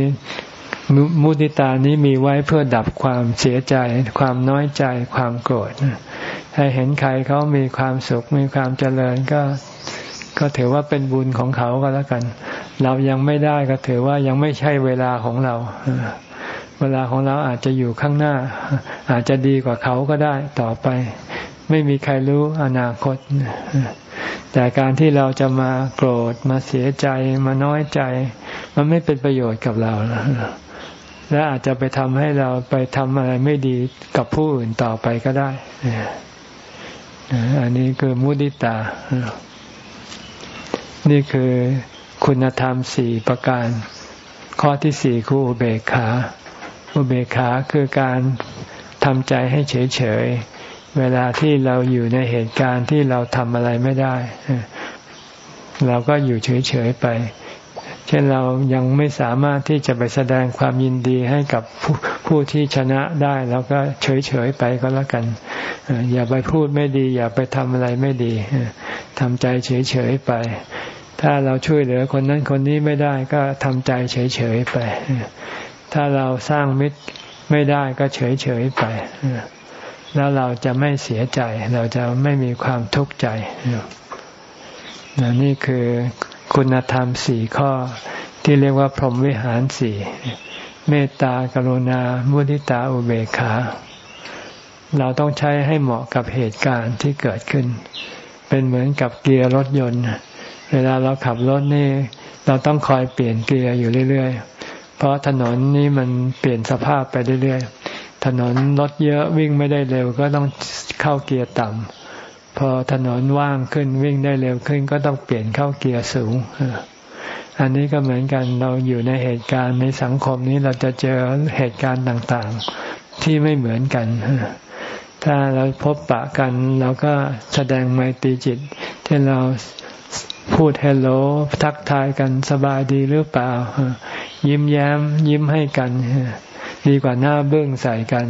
มุติตานี้มีไว้เพื่อดับความเสียใจ ความน้อยใจ ความโกรธให้เห็นใครเขามีความสุข มีความเจริญก็ก็ถือว่าเป็นบุญของเขาก็แล้วกัน เรายังไม่ได้ก็ถือว่ายังไม่ใช่เวลาของเรา เวลาของเราอาจจะอยู่ข้างหน้า อาจจะดีกว่าเขาก็ได้ต่อไป ไม่มีใครรู้อนาคต แต่การที่เราจะมาโกรธมาเสียใจมาน้อยใจ มันไม่เป็นประโยชน์กับเราและอาจจะไปทำให้เราไปทำอะไรไม่ดีกับผู้อื่นต่อไปก็ได้ อันนี้คือมุดิตา นี่คือคุณธรรมสี่ประการ ข้อที่สี่คืออุเบกขา อุเบกขาคือการทำใจให้เฉยๆ เวลาที่เราอยู่ในเหตุการณ์ที่เราทำอะไรไม่ได้ เราก็อยู่เฉยๆไป เช่นเรายังไม่สามารถที่จะไปแสดงความยินดีให้กับผู้ผู้ที่ชนะได้แล้วก็เฉยๆไปก็แล้วกัน อย่าไปพูดไม่ดี อย่าไปทำอะไรไม่ดีทำใจเฉยๆไป ถ้าเราช่วยเหลือคนนั้นคนนี้ไม่ได้ก็ทำใจเฉยๆไป ถ้าเราสร้างมิตรไม่ได้ก็เฉยๆไป แล้วเราจะไม่เสียใจ เราจะไม่มีความทุกข์ใจ นี่คือคุณธรรมสี่ข้อที่เรียกว่าพรหมวิหารสี่เมตตากรุณา มุทิตาอุเบกขา เราต้องใช้ให้เหมาะกับเหตุการณ์ที่เกิดขึ้น เป็นเหมือนกับเกียร์รถยนต์ เวลาเราขับรถนี่ เราต้องคอยเปลี่ยนเกียร์อยู่เรื่อยๆ เพราะถนนนี้มันเปลี่ยนสภาพไปเรื่อยๆ ถนนรถเยอะวิ่งไม่ได้เร็วก็ต้องเข้าเกียร์ต่ำ พอถนนว่างขึ้นวิ่งได้เร็วขึ้นก็ต้องเปลี่ยนเข้าเกียร์สูง อันนี้ก็เหมือนกันเราอยู่ในเหตุการณ์ในสังคมนี้เราจะเจอเหตุการณ์ต่างๆ ที่ไม่เหมือนกัน ถ้าเราพบปะกันเราก็แสดงไมตรีจิตที่เราพูดเฮลโลทักทายกันสบายดีหรือเปล่า ยิ้มแย้ม ยิ้มให้กัน ดีกว่าหน้าเบื้องใส่กัน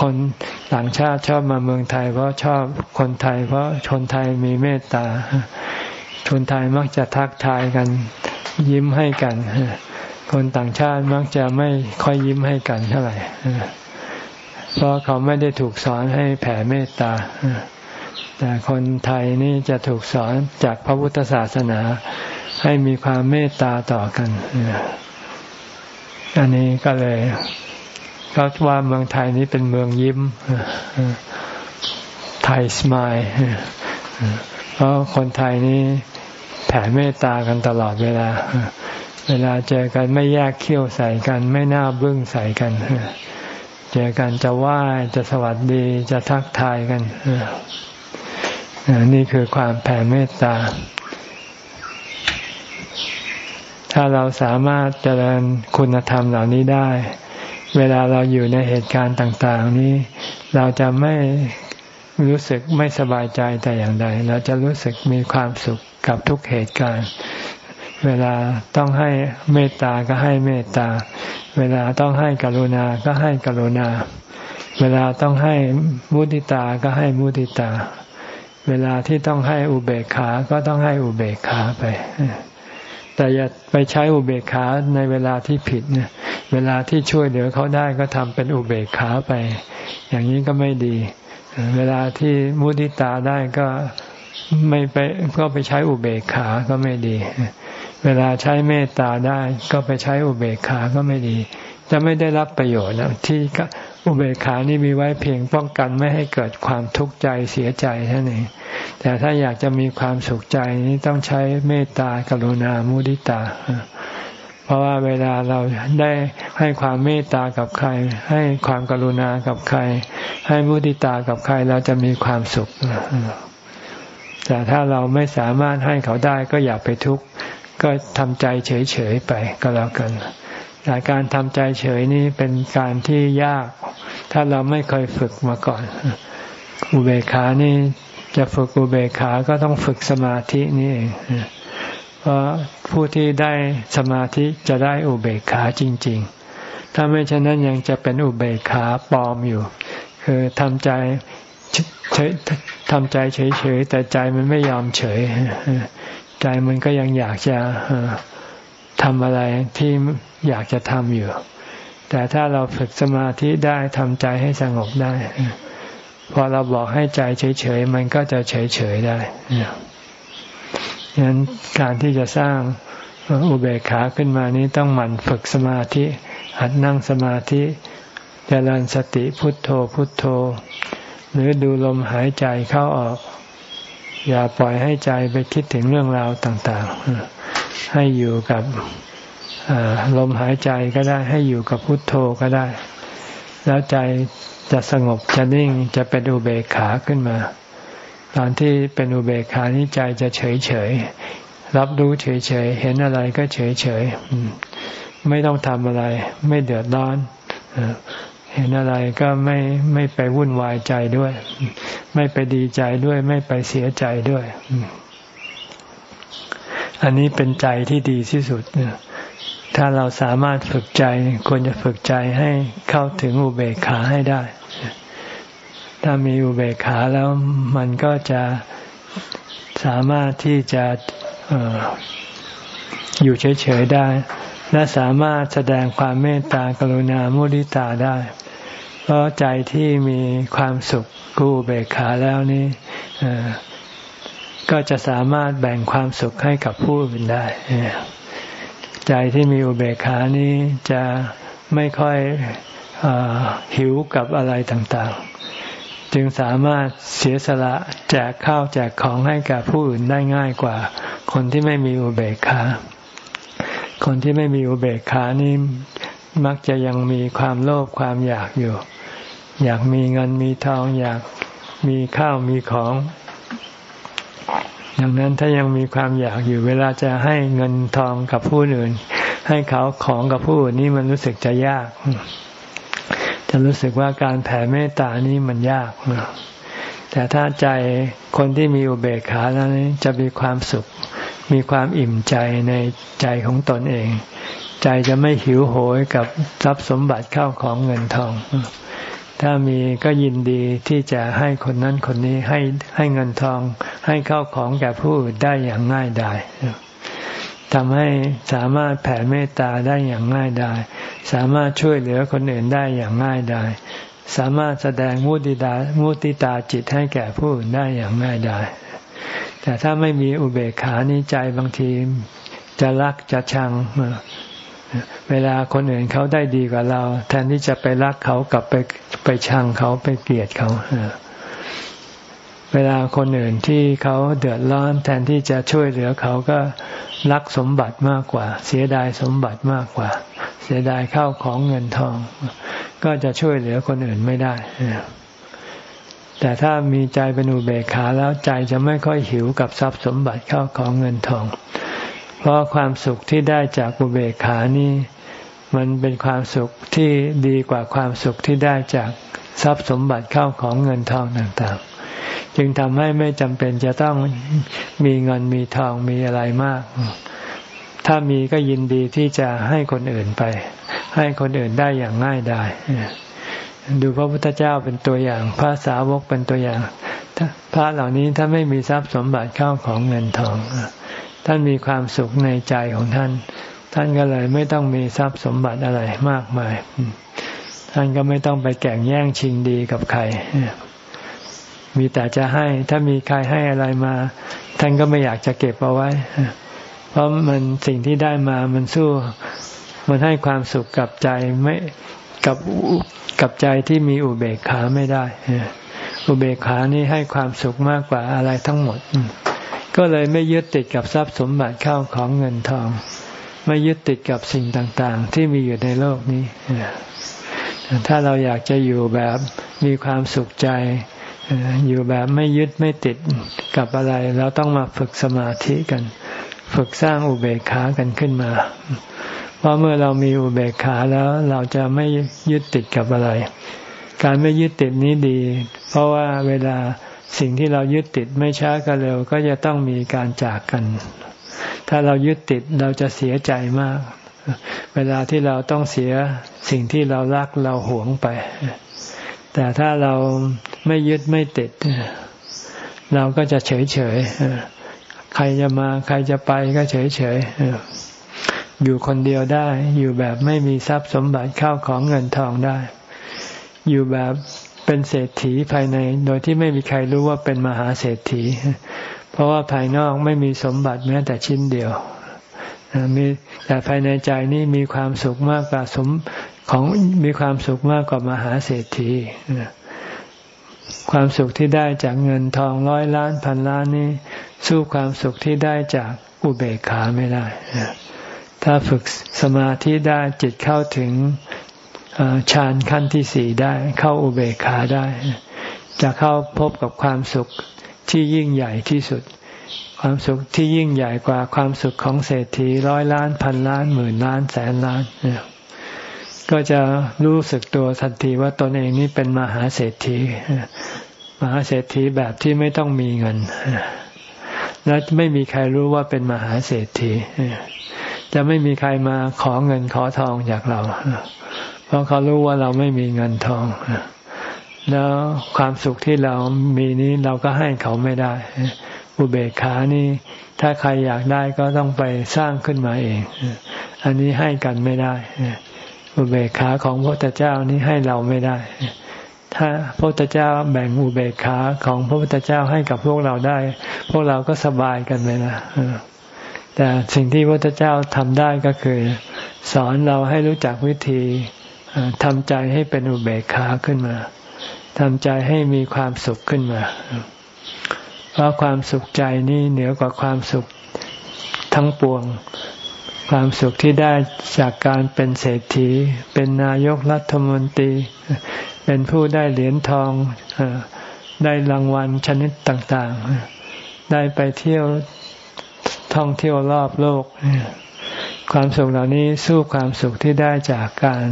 คนต่างชาติชอบมาเมืองไทย เพราะชอบคนไทย เพราะชนไทยมีเมตตาชนไทยมักจะทักทายกัน ยิ้มให้กันคนต่างชาติมักจะไม่ค่อยยิ้มให้กันเท่าไหร่เพราะเขาไม่ได้ถูกสอนให้แผ่เมตตาแต่คนไทยนี่จะถูกสอนจากพระพุทธศาสนา ให้มีความเมตตาต่อกันอันนี้ก็เลยเขาว่าเมืองไทยนี้เป็นเมืองยิ้มไทยสมายเพราะคนไทยนี้แผ่เมตตากันตลอดเวลา เวลาเจอกันไม่แยกเขี้ยวใส่กัน ไม่น่าบึ้งใส่กัน เจอกันจะไหว้จะสวัสดีจะทักทายกันนี่คือความแผ่เมตตา ถ้าเราสามารถเจริญคุณธรรมเหล่านี้ได้ เวลาเราอยู่ในเหตุการณ์ต่าง ๆ นี้ เราจะไม่รู้สึกไม่สบายใจแต่อย่างใด เราจะรู้สึกมีความสุขกับทุกเหตุการณ์ เวลาต้องให้เมตตาก็ให้เมตตา เวลาต้องให้กรุณา ก็ให้กรุณา เวลาต้องให้มุติตา ก็ให้มุติตา เวลาที่ต้องให้อุเบกขา ก็ต้องให้อุเบกขาไป แต่อย่าไปใช้อุเบกขาในเวลาที่ผิดเนี่ยเวลาที่ช่วยเหลือเขาได้ก็ทำเป็นอุเบกขาไป อย่างนี้ก็ไม่ดี เวลาที่มุติตาได้ก็ไม่ไปก็ไปใช้อุเบกขาก็ไม่ดี เวลาใช้เมตตาได้ก็ไปใช้อุเบกขาก็ไม่ดี จะไม่ได้รับประโยชน์ที่ อุเบกขานี่มีไว้เพียงป้องกันไม่ให้เกิดความทุกข์ใจเสียใจเท่านั้นเองแต่ถ้าอยากจะมีความสุขใจนี้ต้องใช้เมตตากรุณามุติตา เพราะว่าเวลาเราได้ให้ความเมตตากับใคร ให้ความกรุณากับใคร ให้มุติตากับใครเราจะมีความสุขแต่ถ้าเราไม่สามารถให้เขาได้ก็อย่าไปทุกข์ก็ทำใจเฉยๆไปก็แล้วกัน แต่การทำใจเฉยนี่เป็นการที่ยาก ถ้าเราไม่เคยฝึกมาก่อน อุเบกขานี่จะฝึกอุเบกขาก็ต้องฝึกสมาธินี่เองเพราะผู้ที่ได้สมาธิจะได้อุเบกขาจริง ๆ ถ้าไม่เช่นนั้นยังจะเป็นอุเบกขาปลอมอยู่ คือทำใจเฉยทำใจเฉยๆแต่ใจมันไม่ยอมเฉย ใจมันก็ยังอยากจะ ทำอะไรที่อยากจะทำอยู่ แต่ถ้าเราฝึกสมาธิได้ทำใจให้สงบได้ พอเราบอกให้ใจเฉยๆ มันก็จะเฉยๆได้ฉะนั้นการที่จะสร้างอุเบกขาขึ้นมานี้ต้องหมั่นฝึกสมาธิหัดนั่งสมาธิจเจริญสติพุทโธพุทโธ หรือดูลมหายใจเข้าออก อย่าปล่อยให้ใจไปคิดถึงเรื่องราวต่าง ๆ ให้อยู่กับลมหายใจก็ได้ ให้อยู่กับพุทโธก็ได้ แล้วใจจะสงบจะนิ่งจะเป็นอุเบกขาขึ้นมา ตอนที่เป็นอุเบกขานิใจจะเฉยเฉยรับรู้เฉยเฉยเห็นอะไรก็เฉยเฉยไม่ต้องทำอะไร ไม่เดือดร้อนเห็นอะไรก็ไม่ไม่ไปวุ่นวายใจด้วย ไม่ไปดีใจด้วย ไม่ไปเสียใจด้วย อันนี้เป็นใจที่ดีที่สุดถ้าเราสามารถฝึกใจควรจะฝึกใจให้เข้าถึงอุเบกขาให้ได้ ถ้ามีอุเบกขาแล้วมันก็จะสามารถที่จะอยู่เฉยๆได้ และสามารถแสดงความเมตตากรุณามุทิตาได้ เพราะใจที่มีความสุขกูเบกขาแล้วนี่ ก็จะสามารถแบ่งความสุขให้กับผู้อื่นได้ใจที่มีอุเบกขานี้จะไม่ค่อยอหิวกับอะไรต่างๆ จึงสามารถเสียสละแจกข้าวแจกของให้กับผู้อื่นได้ง่ายกว่า คนที่ไม่มีอุเบกขา คนที่ไม่มีอุเบกขานี่มักจะยังมีความโลภความอยากอยู่ อยากมีเงินมีทองอยากมีข้าวมีของ ดังนั้นถ้ายังมีความอยากอยู่เวลาจะให้เงินทองกับผู้อื่น ให้เขาของกับผู้อื่นนี่มันรู้สึกจะยาก จะรู้สึกว่าการแผ่เมตตานี้มันยากแต่ถ้าใจคนที่มีอุเบกขาแล้วนี้จะมีความสุข มีความอิ่มใจในใจของตนเอง ใจจะไม่หิวโหยกับทรัพย์สมบัติเข้าของเงินทอง ถ้ามีก็ยินดีที่จะให้คนนั้นคนนี้ให้ให้เงินทอง ให้เข้าของแก่ผู้อื่นได้อย่างง่ายดายทำให้สามารถแผ่เมตตาได้อย่างง่ายดายสามารถช่วยเหลือคนอื่นได้อย่างง่ายดายสามารถแสดงมุติตามุติตาจิตให้แก่ผู้อื่นได้อย่างง่ายดายแต่ถ้าไม่มีอุเบกขานี้ใจบางทีจะรักจะชัง เวลาคนอื่นเขาได้ดีกว่าเรา แทนที่จะไปรักเขากลับไปไปชังเขาไปเกลียดเขาเวลาคนอื่นที่เขาเดือดร้อน แทนที่จะช่วยเหลือเขาก็รักสมบัติมากกว่า เสียดายสมบัติมากกว่า เสียดายเข้าของเงินทอง ก็จะช่วยเหลือคนอื่นไม่ได้แต่ถ้ามีใจเป็นอุเบกขาแล้วใจจะไม่ค่อยหิวกับทรัพย์สมบัติเข้าของเงินทอง เพราะความสุขที่ได้จากอุเบกขานี้ มันเป็นความสุขที่ดีกว่าความสุขที่ได้จากทรัพย์สมบัติเข้าของเงินทองต่างๆ จึงทำให้ไม่จำเป็นจะต้องมีเงินมีทองมีอะไรมาก ถ้ามีก็ยินดีที่จะให้คนอื่นไป ให้คนอื่นได้อย่างง่ายดายดูพระพุทธเจ้าเป็นตัวอย่าง พระสาวกเป็นตัวอย่างพระเหล่านี้ถ้าไม่มีทรัพย์สมบัติเข้าของเงินทอง ท่านมีความสุขในใจของท่าน ท่านก็เลยไม่ต้องมีทรัพย์สมบัติอะไรมากมาย ท่านก็ไม่ต้องไปแข่งแย่งชิงดีกับใคร มีแต่จะให้ ถ้ามีใครให้อะไรมา ท่านก็ไม่อยากจะเก็บเอาไว้ เพราะมันสิ่งที่ได้มามันสู้ มันให้ความสุขกับใจไม่กับกับใจที่มีอุเบกขาไม่ได้ อุเบกขานี้ให้ความสุขมากกว่าอะไรทั้งหมด ก็เลยไม่ยึดติดกับทรัพย์สมบัติเข้าของเงินทอง ไม่ยึดติดกับสิ่งต่างๆ ที่มีอยู่ในโลกนี้ ถ้าเราอยากจะอยู่แบบมีความสุขใจ อยู่แบบไม่ยึดไม่ติดกับอะไร เราต้องมาฝึกสมาธิกัน ฝึกสร้างอุเบกขากันขึ้นมา เพราะเมื่อเรามีอุเบกขาแล้วเราจะไม่ยึดติดกับอะไร การไม่ยึดติดนี้ดี เพราะว่าเวลา สิ่งที่เรายึดติดไม่ช้าก็เร็วก็จะต้องมีการจากกัน ถ้าเรายึดติดเราจะเสียใจมาก เวลาที่เราต้องเสียสิ่งที่เรารักเราหวงไป แต่ถ้าเราไม่ยึดไม่ติด เราก็จะเฉยเฉยใครจะมาใครจะไปก็เฉยเฉยอยู่คนเดียวได้ อยู่แบบไม่มีทรัพย์สมบัติเข้าของเงินทองได้ อยู่แบบ เป็นเศรษฐีภายใน โดยที่ไม่มีใครรู้ว่าเป็นมหาเศรษฐี เพราะว่าภายนอกไม่มีสมบัติแม้แต่ชิ้นเดียวมีแต่ภายในใจนี่มีความสุขมากกว่าสมของมีความสุขมากกว่ามหาเศรษฐีความสุขที่ได้จากเงินทองร้อยล้านพันล้านนี่สู้ความสุขที่ได้จากอุเบกขาไม่ได้ถ้าฝึกสมาธิได้จิตเข้าถึง ฌานขั้นที่สี่ได้ เข้าอุเบกขาได้ จะเข้าพบกับความสุขที่ยิ่งใหญ่ที่สุด ความสุขที่ยิ่งใหญ่กว่าความสุขของเศรษฐีร้อยล้านพันล้านหมื่นล้านแสนล้านก็จะรู้สึกตัวทันทีว่าตนเองนี่เป็นมหาเศรษฐีมหาเศรษฐีแบบที่ไม่ต้องมีเงินและไม่มีใครรู้ว่าเป็นมหาเศรษฐีจะไม่มีใครมาขอเงินขอทองจากเรา เพราะเขารู้ว่าเราไม่มีเงินทอง แล้วความสุขที่เรามีนี้เราก็ให้เขาไม่ได้ อุเบกขานี่ถ้าใครอยากได้ก็ต้องไปสร้างขึ้นมาเอง อันนี้ให้กันไม่ได้ อุเบกขาของพระพุทธเจ้านี้ให้เราไม่ได้ ถ้าพระพุทธเจ้าแบ่งอุเบกขาของพระพุทธเจ้าให้กับพวกเราได้ พวกเราก็สบายกันเลยนะแต่สิ่งที่พระพุทธเจ้าทำได้ก็คือ สอนเราให้รู้จักวิธี ทำใจให้เป็นอุเบกขาขึ้นมาทำใจให้มีความสุขขึ้นมา เพราะความสุขใจนี่เหนือกว่าความสุขทั้งปวง ความสุขที่ได้จากการเป็นเศรษฐี เป็นนายกรัฐมนตรี เป็นผู้ได้เหรียญทอง ได้รางวัลชนิดต่าง ๆ ได้ไปเที่ยวท่องเที่ยวรอบโลก ความสุขเหล่านี้สู้ความสุขที่ได้จากการ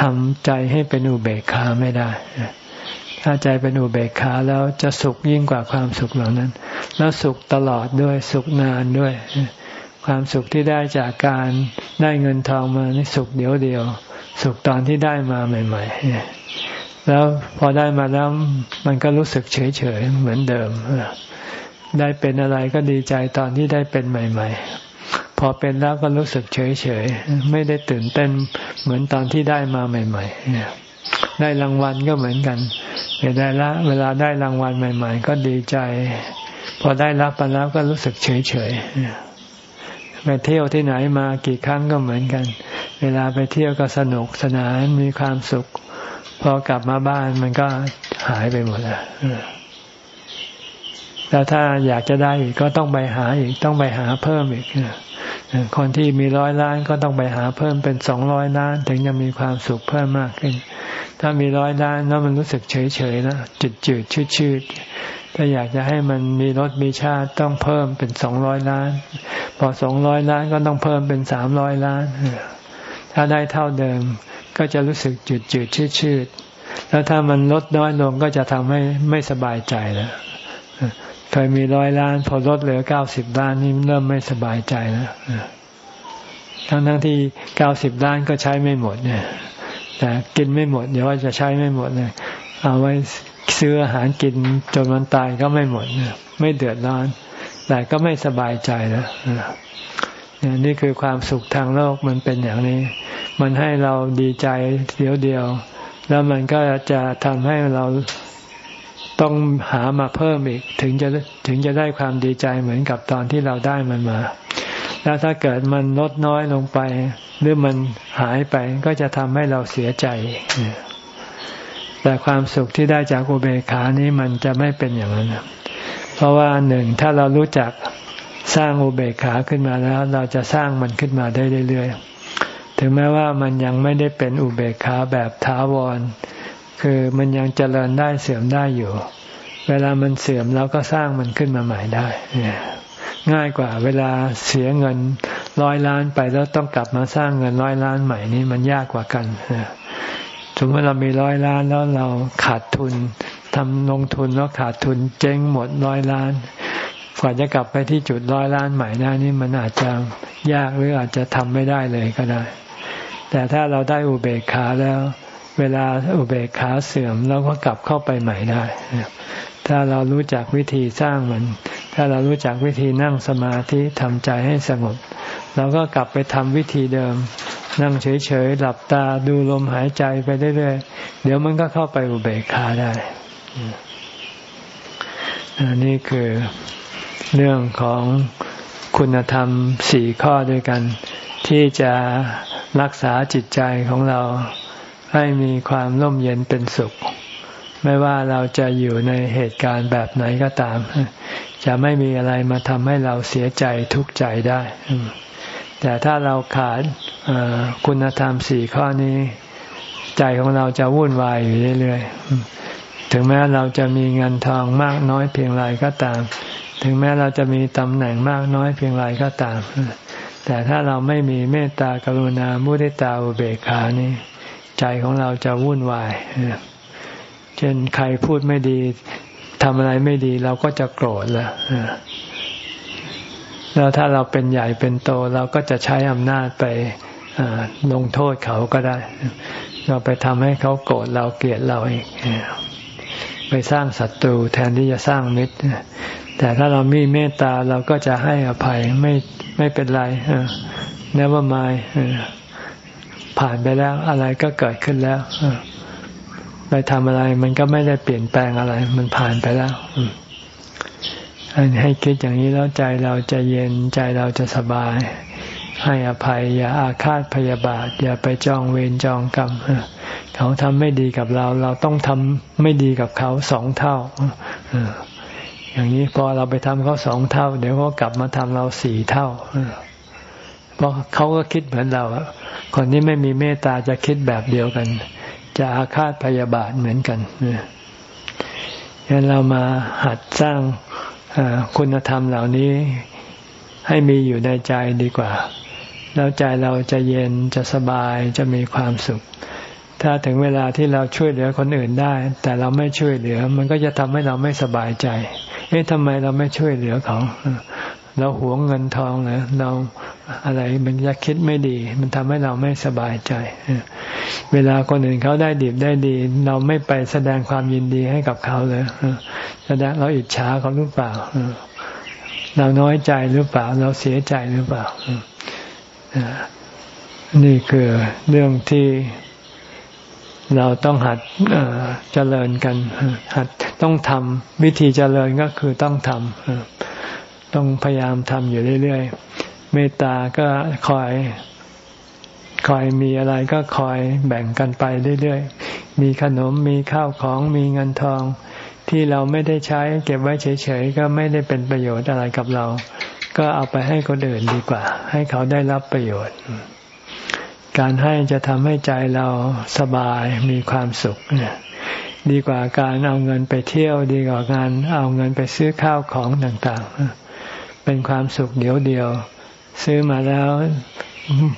ทำใจให้เป็นอุเบกขาไม่ได้ ถ้าใจเป็นอุเบกขาแล้วจะสุขยิ่งกว่าความสุขเหล่านั้น แล้วสุขตลอดด้วยสุขนานด้วย ความสุขที่ได้จากการได้เงินทองมานี่สุขเดียวเดียว สุขตอนที่ได้มาใหม่ ๆ แล้วพอได้มาแล้วมันก็รู้สึกเฉยๆเหมือนเดิมได้เป็นอะไรก็ดีใจตอนที่ได้เป็นใหม่ ๆ พอเป็นแล้วก็รู้สึกเฉยเฉยไม่ได้ตื่นเต้นเหมือนตอนที่ได้มาใหม่ๆได้รางวัลก็เหมือนกันเวลาละ เวลาได้รางวัลใหม่ ๆ ก็ดีใจ พอได้รับไปแล้วก็รู้สึกเฉยเฉยไปเที่ยวที่ไหนมากี่ครั้งก็เหมือนกัน เวลาไปเที่ยวก็สนุกสนานมีความสุข พอกลับมาบ้านมันก็หายไปหมดแล้วแล้วถ้าอยากจะได้อีกก็ต้องไปหาอีกต้องไปหาเพิ่มอีก คนที่มีร้อยล้านก็ต้องไปหาเพิ่มเป็นสองร้อยล้าน ถึงจะมีความสุขเพิ่มมากขึ้น ถ้ามีร้อยล้านแล้วมันรู้สึกเฉยเฉยนะจืดจืดชืดชืดถ้าอยากจะให้มันมีรสมีชาติต้องเพิ่มเป็นสองร้อยล้าน พอสองร้อยล้านก็ต้องเพิ่มเป็นสามร้อยล้าน ถ้าได้เท่าเดิมก็จะรู้สึกจืดจืดชืดชืดแล้วถ้ามันลดน้อยลงก็จะทำให้ไม่สบายใจแล้ว เคยมีร้อยล้าน พอลดเหลือเก้าสิบล้านนี่เริ่มไม่สบายใจแล้วทั้งทั้งที่เก้าสิบล้านก็ใช้ไม่หมดเนี่ย แต่กินไม่หมด เดี๋ยวว่าจะใช้ไม่หมดเนี่ยเอาไว้ซื้ออาหารกินจนมันตายก็ไม่หมดเนี่ยไม่เดือดร้อน แต่ก็ไม่สบายใจแล้วนี่คือความสุขทางโลกมันเป็นอย่างนี้ มันให้เราดีใจเดียวเดียว แล้วมันก็จะทำให้เรา ต้องหามาเพิ่มอีก ถึงจะถึงจะได้ความดีใจเหมือนกับตอนที่เราได้มันมา แล้วถ้าเกิดมันลดน้อยลงไป หรือมันหายไปก็จะทำให้เราเสียใจ แต่ความสุขที่ได้จากอุเบกขานี้มันจะไม่เป็นอย่างนั้น เพราะว่าหนึ่งถ้าเรารู้จักสร้างอุเบกขาขึ้นมาแล้ว เราจะสร้างมันขึ้นมาได้เรื่อยๆ ถึงแม้ว่ามันยังไม่ได้เป็นอุเบกขาแบบท้าวร คือมันยังเจริญได้เสื่อมได้อยู่ เวลามันเสื่อมเราก็สร้างมันขึ้นมาใหม่ได้ ง่ายกว่า เวลาเสียเงินร้อยล้านไปแล้วต้องกลับมาสร้างเงินร้อยล้านใหม่นี่มันยากกว่ากันสมมติเรามีร้อยล้านแล้วเราขาดทุนทำลงทุนแล้วขาดทุนเจ๊งหมดร้อยล้านกว่าจะกลับไปที่จุดร้อยล้านใหม่ได้นี่มันอาจจะยากหรืออาจจะทำไม่ได้เลยก็ได้ แต่ถ้าเราได้อุเบกขาแล้ว เวลาอุเบกขาเสื่อมเราก็กลับเข้าไปใหม่ได้ ถ้าเรารู้จักวิธีสร้างมัน ถ้าเรารู้จักวิธีนั่งสมาธิทำใจให้สงบ เราก็กลับไปทำวิธีเดิม นั่งเฉยๆ หลับตาดูลมหายใจไปเรื่อยๆ เดี๋ยวมันก็เข้าไปอุเบกขาได้นี่คือเรื่องของคุณธรรมสี่ข้อด้วยกัน ที่จะรักษาจิตใจของเรา ให้มีความร่มเย็นเป็นสุข ไม่ว่าเราจะอยู่ในเหตุการณ์แบบไหนก็ตาม จะไม่มีอะไรมาทำให้เราเสียใจทุกข์ใจได้ แต่ถ้าเราขาดคุณธรรมสี่ข้อนี้ ใจของเราจะวุ่นวายอยู่เรื่อยๆ ถึงแม้เราจะมีเงินทองมากน้อยเพียงไรก็ตาม ถึงแม้เราจะมีตำแหน่งมากน้อยเพียงไรก็ตาม แต่ถ้าเราไม่มีเมตตากรุณามุทิตาอุเบกขานี่ ใจของเราจะวุ่นวายเช่นใครพูดไม่ดีทำอะไรไม่ดี เราก็จะโกรธแล้วแล้วถ้าเราเป็นใหญ่เป็นโต เราก็จะใช้อำนาจไปลงโทษเขาก็ได้ เราไปทำให้เขาโกรธเราเกลียดเราเองไปสร้างศัตรูแทนที่จะสร้างมิตรแต่ถ้าเรามีเมตตาเราก็จะให้อภัยไม่ไม่เป็นไรเนว่าไม่ ผ่านไปแล้วอะไรก็เกิดขึ้นแล้วไปทำอะไร มันก็ไม่ได้เปลี่ยนแปลงอะไร มันผ่านไปแล้วให้คิดอย่างนี้แล้วใจเราจะเย็นใจเราจะสบาย ให้อภัย อย่าอาฆาตพยาบาท อย่าไปจองเวรจองกรรมเขาทำไม่ดีกับเรา เราต้องทำไม่ดีกับเขาสองเท่าอย่างนี้พอเราไปทำเขาสองเท่า เดี๋ยวเขากลับมาทำเราสี่เท่า เพราะเขาก็คิดเหมือนเราคนที่ไม่มีเมตตาจะคิดแบบเดียวกัน จะอาฆาตพยาบาทเหมือนกันดังนั้นเรามาหัดสร้างคุณธรรมเหล่านี้ให้มีอยู่ในใจดีกว่า แล้วใจเราจะเย็นจะสบายจะมีความสุข ถ้าถึงเวลาที่เราช่วยเหลือคนอื่นได้ แต่เราไม่ช่วยเหลือ มันก็จะทำให้เราไม่สบายใจ เอ๊ะทำไมเราไม่ช่วยเหลือเขา เราหวงเงินทองเหรอเราอะไรมันจะคิดไม่ดี มันทำให้เราไม่สบายใจ เวลาคนอื่นเขาได้ดีได้ดี เราไม่ไปแสดงความยินดีให้กับเขาเลยแสดงเราอิจฉาเขาหรือเปล่าเราน้อยใจหรือเปล่า เราเสียใจหรือเปล่านี่คือเรื่องที่เราต้องหัดเจริญกันหัดต้องทำวิธีเจริญก็คือต้องทำ ต้องพยายามทำอยู่เรื่อยๆ เมตตาก็คอยคอยมีอะไรก็คอยแบ่งกันไปเรื่อยๆ มีขนมมีข้าวของมีเงินทอง ที่เราไม่ได้ใช้ เก็บไว้เฉยๆ ก็ไม่ได้เป็นประโยชน์อะไรกับเรา ก็เอาไปให้คนอื่นดีกว่า ให้เขาได้รับประโยชน์ การให้จะทำให้ใจเราสบายมีความสุขเนี่ยดีกว่าการเอาเงินไปเที่ยวดีกว่าการเอาเงินไปซื้อข้าวของต่างๆ เป็นความสุขเดียวเดียว ซื้อมาแล้ว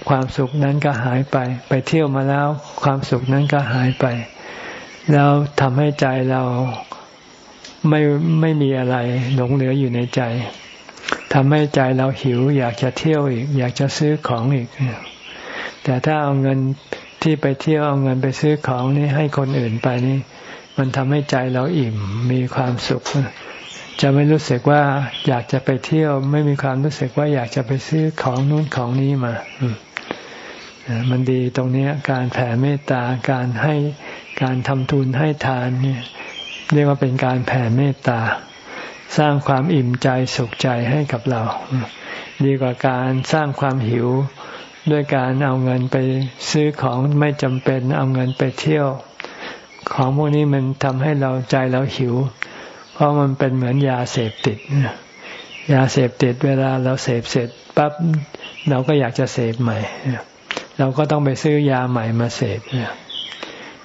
ความสุขนั้นก็หายไป ไปเที่ยวมาแล้วความสุขนั้นก็หายไป แล้วทำให้ใจเราไม่ไม่มีอะไรหลงเหลืออยู่ในใจทำให้ใจเราหิว อยากจะเที่ยวอีก อยากจะซื้อของอีก แต่ถ้าเอาเงินที่ไปเที่ยวเอาเงินไปซื้อของนี่ให้คนอื่นไปนี่ มันทำให้ใจเราอิ่มมีความสุข จะไม่รู้สึกว่าอยากจะไปเที่ยว ไม่มีความรู้สึกว่าอยากจะไปซื้อของนู้นของนี้มา มันดีตรงนี้การแผ่เมตตาการให้การทำทุนให้ทานเนี่ยเรียกว่าเป็นการแผ่เมตตา สร้างความอิ่มใจสุขใจให้กับเรา ดีกว่าการสร้างความหิว ด้วยการเอาเงินไปซื้อของไม่จำเป็นเอาเงินไปเที่ยว ของพวกนี้มันทำให้เราใจเราหิว เพราะมันเป็นเหมือนยาเสพติดยาเสพติดเวลาเราเสพเสร็จปั๊บเราก็อยากจะเสพใหม่ เราก็ต้องไปซื้อยาใหม่มาเสพ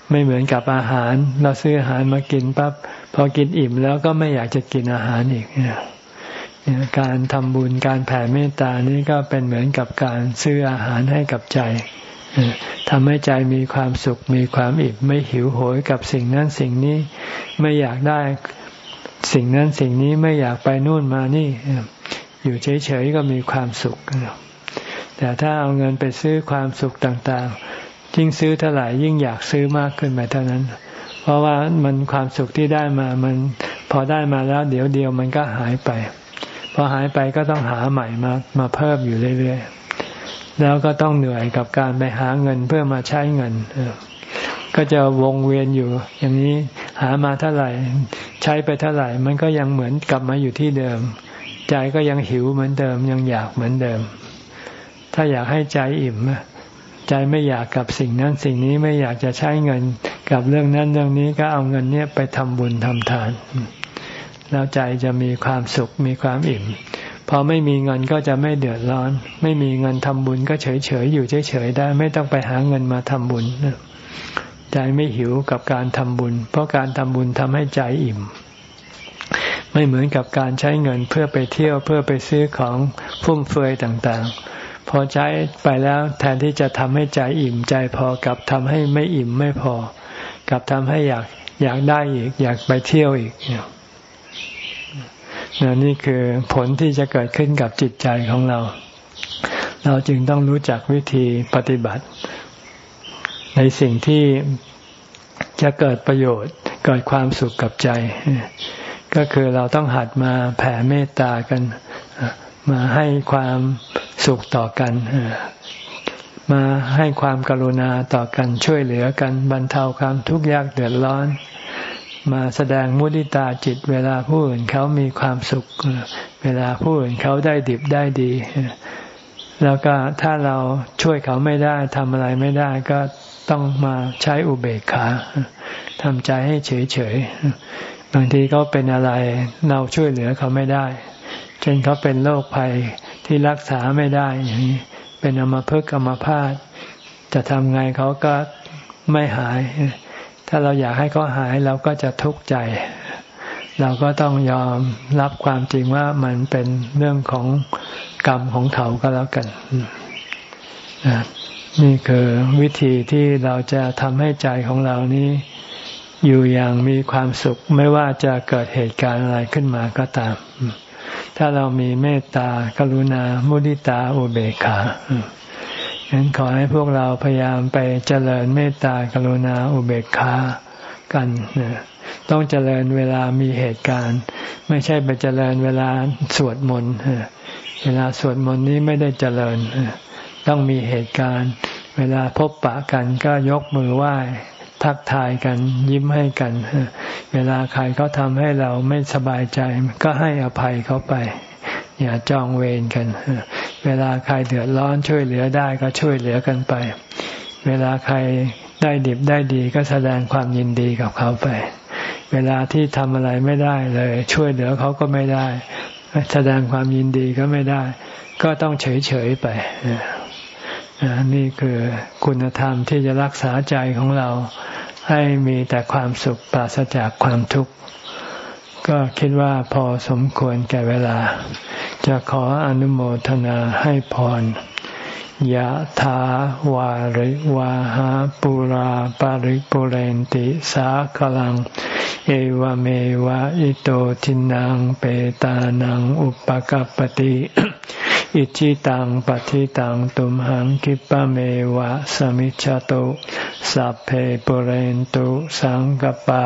ไม่เหมือนกับอาหาร เราซื้ออาหารมากินปั๊บพอกินอิ่มแล้วก็ไม่อยากจะกินอาหารอีกการทำบุญการแผ่เมตตานี้ก็เป็นเหมือนกับการซื้ออาหารให้กับใจทำให้ใจมีความสุขมีความอิ่มไม่หิวโหยกับสิ่งนั้นสิ่งนี้ ไม่อยากได้ สิ่งนั้นสิ่งนี้ไม่อยากไปนู่นมานี่ อยู่เฉยๆก็มีความสุข แต่ถ้าเอาเงินไปซื้อความสุขต่างๆ ยิ่งซื้อเท่าไหร่ยิ่งอยากซื้อมากขึ้นไปเท่านั้น เพราะว่ามันความสุขที่ได้มามันพอได้มาแล้ว เดี๋ยวเดียวมันก็หายไป พอหายไปก็ต้องหาใหม่มามาเพิ่มอยู่เรื่อยๆ แล้วก็ต้องเหนื่อยกับการไปหาเงินเพื่อมาใช้เงิน ก็จะวงเวียนอยู่อย่างนี้ หามาเท่าไหร่ ใช้ไปเท่าไหร่ มันก็ยังเหมือนกลับมาอยู่ที่เดิม ใจก็ยังหิวเหมือนเดิม ยังอยากเหมือนเดิม ถ้าอยากให้ใจอิ่มใจไม่อยากกับสิ่งนั้นสิ่งนี้ไม่อยากจะใช้เงินกับเรื่องนั้นเรื่องนี้ก็เอาเงินเนี้ยไปทำบุญทำทาน แล้วใจจะมีความสุขมีความอิ่มพอไม่มีเงินก็จะไม่เดือดร้อน ไม่มีเงินทำบุญก็เฉยเฉยอยู่เฉยเฉยได้ ไม่ต้องไปหาเงินมาทำบุญ ใจไม่หิวกับการทำบุญ เพราะการทำบุญทำให้ใจอิ่ม ไม่เหมือนกับการใช้เงินเพื่อไปเที่ยวเพื่อไปซื้อของฟุ่มเฟือยต่างๆ พอใช้ไปแล้วแทนที่จะทำให้ใจอิ่มใจพอกับทำให้ไม่อิ่มไม่พอ กับทำให้อยากอยากได้อีก อยากไปเที่ยวอีกนี่นี่คือผลที่จะเกิดขึ้นกับจิตใจของเรา เราจึงต้องรู้จักวิธีปฏิบัติ ในสิ่งที่จะเกิดประโยชน์เกิดความสุขกับใจ ก็คือเราต้องหัดมาแผ่เมตตากัน มาให้ความสุขต่อกัน มาให้ความกรุณาต่อกันช่วยเหลือกันบรรเทาความทุกข์ยากเดือดร้อน มาแสดงมุติตาจิตเวลาผู้อื่นเขามีความสุข เวลาผู้อื่นเขาได้ดิบได้ดีแล้วก็ถ้าเราช่วยเขาไม่ได้ทำอะไรไม่ได้ ก็ ต้องมาใช้อุเบกขาทำใจให้เฉยเฉยบางทีเขาเป็นอะไรเราช่วยเหลือเขาไม่ได้ เช่นเขาเป็นโรคภัยที่รักษาไม่ได้อย่างนี้เป็นอมภพกรรมพาดจะทำไงเขาก็ไม่หาย ถ้าเราอยากให้เขาหายเราก็จะทุกข์ใจ เราก็ต้องยอมรับความจริงว่ามันเป็นเรื่องของกรรมของเขาก็แล้วกัน นี่คือวิธีที่เราจะทำให้ใจของเรานี้ อยู่อย่างมีความสุขไม่ว่าจะเกิดเหตุการณ์อะไรขึ้นมาก็ตาม ถ้าเรามีเมตตากรุณา มุดิตาอุเบกขาฉะนั้นขอให้พวกเราพยายามไปเจริญเมตตากรุณาอุเบกขากันต้องเจริญเวลามีเหตุการณ์ ไม่ใช่ไปเจริญเวลาสวดมนต์เวลาสวดมนต์นี้ไม่ได้เจริญ ต้องมีเหตุการณ์ เวลาพบปะกันก็ยกมือไหว้ทักทายกันยิ้มให้กัน เวลาใครเขาทำให้เราไม่สบายใจ ก็ให้อภัยเขาไป อย่าจองเวรกัน เวลาใครเดือดร้อนช่วยเหลือได้ก็ช่วยเหลือกันไป เวลาใครได้ดิบได้ดีก็แสดงความยินดีกับเขาไป เวลาที่ทำอะไรไม่ได้เลย ช่วยเหลือเขาก็ไม่ได้ แสดงความยินดีก็ไม่ได้ ก็ต้องเฉยเฉยไป นี่คือคุณธรรมที่จะรักษาใจของเราให้มีแต่ความสุขปราศจากความทุกข์ ก็คิดว่าพอสมควรแก่เวลา จะขออนุโมทนาให้พรยะถาวาริวาหาปุราปาริปุเรนติสากลัง เอวเมวะอิโตทินังเปตานังอุปกัปติ อิชิตังปฏิตังตุมหังคิปะเมวะสมิจฉตุสัพเพปุเรนตุสังกปา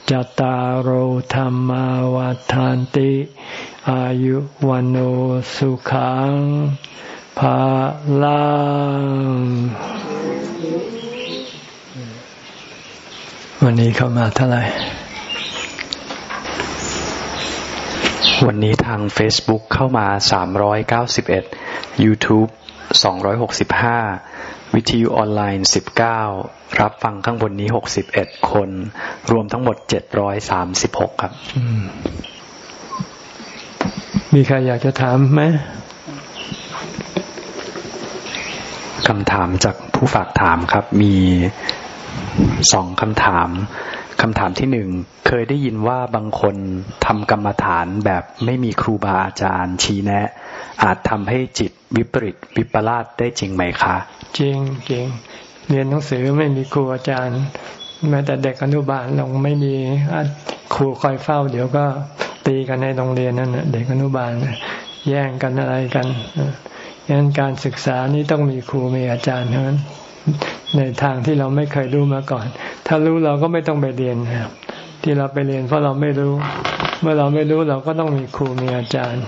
จตารโหธรรมวาทานติ อายุวันโอสุขังภาลังวันนี้เข้ามาเท่าไหร่ วันนี้ทาง Facebook เข้ามา 391 YouTube 265 วิทยุออนไลน์ 19 รับฟังข้างบนนี้ 61 คน รวมทั้งหมด 736 ครับ มีใครอยากจะถามไหมคำถามจากผู้ฝากถามครับ มีสองคำถาม คำถามที่หนึ่งเคยได้ยินว่าบางคนทำกรรมฐานแบบไม่มีครูบาอาจารย์ ชี้แนะ อาจทำให้จิตวิปริตวิปลาสได้จริงไหมคะ จริงจริงเรียนหนังสือไม่มีครูอาจารย์แม้แต่เด็กอนุบาลลงไม่มีครูคอยเฝ้า เดี๋ยวก็ตีกันในโรงเรียนนั่นเด็กอนุบาลแย่งกันอะไรกันยันการศึกษานี้ต้องมีครูมีอาจารย์เท่านั้น ในทางที่เราไม่เคยรู้มาก่อน ถ้ารู้เราก็ไม่ต้องไปเรียนครับที่เราไปเรียนเพราะเราไม่รู้ เมื่อเราไม่รู้เราก็ต้องมีครูมีอาจารย์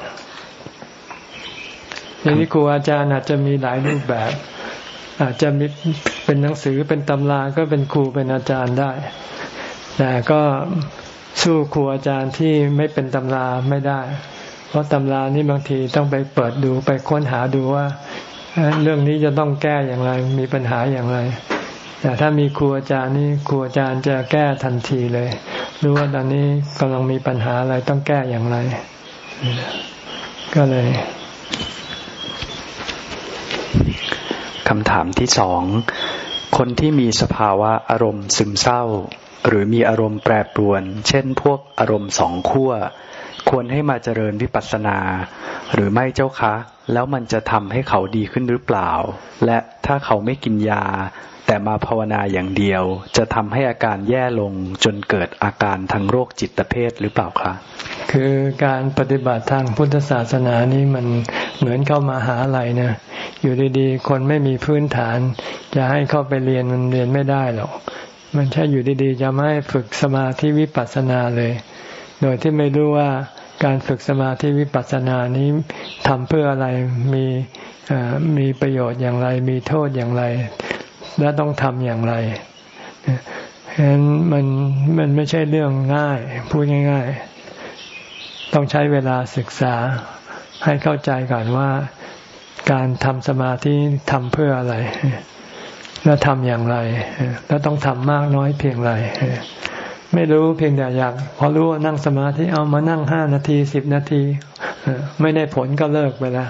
ทีนี้ครูอาจารย์อาจจะมีหลายรูปแบบ อาจจะมีเป็นหนังสือเป็นตำราก็เป็นครูเป็นอาจารย์ได้ แต่ก็สู้ครูอาจารย์ที่ไม่เป็นตำราไม่ได้ เพราะตำรานี่บางทีต้องไปเปิดดูไปค้นหาดูว่า เรื่องนี้จะต้องแก้อย่างไร มีปัญหาอย่างไร แต่ถ้ามีครูอาจารย์นี่ครูอาจารย์จะแก้ทันทีเลย รู้ว่าตอนนี้กำลังมีปัญหาอะไรต้องแก้อย่างไร ก็เลยคำถามที่สองคนที่มีสภาวะอารมณ์ซึมเศร้า หรือมีอารมณ์แปรปรวน เช่นพวกอารมณ์สองขั้ว ควรให้มาเจริญวิปัสสนา หรือไม่เจ้าคะ แล้วมันจะทำให้เขาดีขึ้นหรือเปล่า และถ้าเขาไม่กินยา แต่มาภาวนาอย่างเดียว จะทำให้อาการแย่ลงจนเกิดอาการทางโรคจิตเภทหรือเปล่าคะ คือการปฏิบัติทางพุทธศาสนานี้มันเหมือนเข้ามาหาอะไรนะ อยู่ดีๆ คนไม่มีพื้นฐาน จะให้เข้าไปเรียนมันเรียนไม่ได้หรอก มันแค่อยู่ดีๆ จะไม่ฝึกสมาธิวิปัสสนาเลย โดยที่ไม่รู้ว่าการฝึกสมาธิวิปัสสนานี้ทำเพื่ออะไรมีมีประโยชน์อย่างไร มีโทษอย่างไร และต้องทำอย่างไรฉะนั้นมันมันไม่ใช่เรื่องง่ายพูดง่าย ๆ ต้องใช้เวลาศึกษาให้เข้าใจก่อนว่าการทำสมาธิทำเพื่ออะไร และทำอย่างไร แล้วต้องทำมากน้อยเพียงไร ไม่รู้เพียงแต่อยาก พอรู้ว่านั่งสมาธิเอามานั่งห้านาทีสิบนาทีไม่ได้ผลก็เลิกไปแล้ว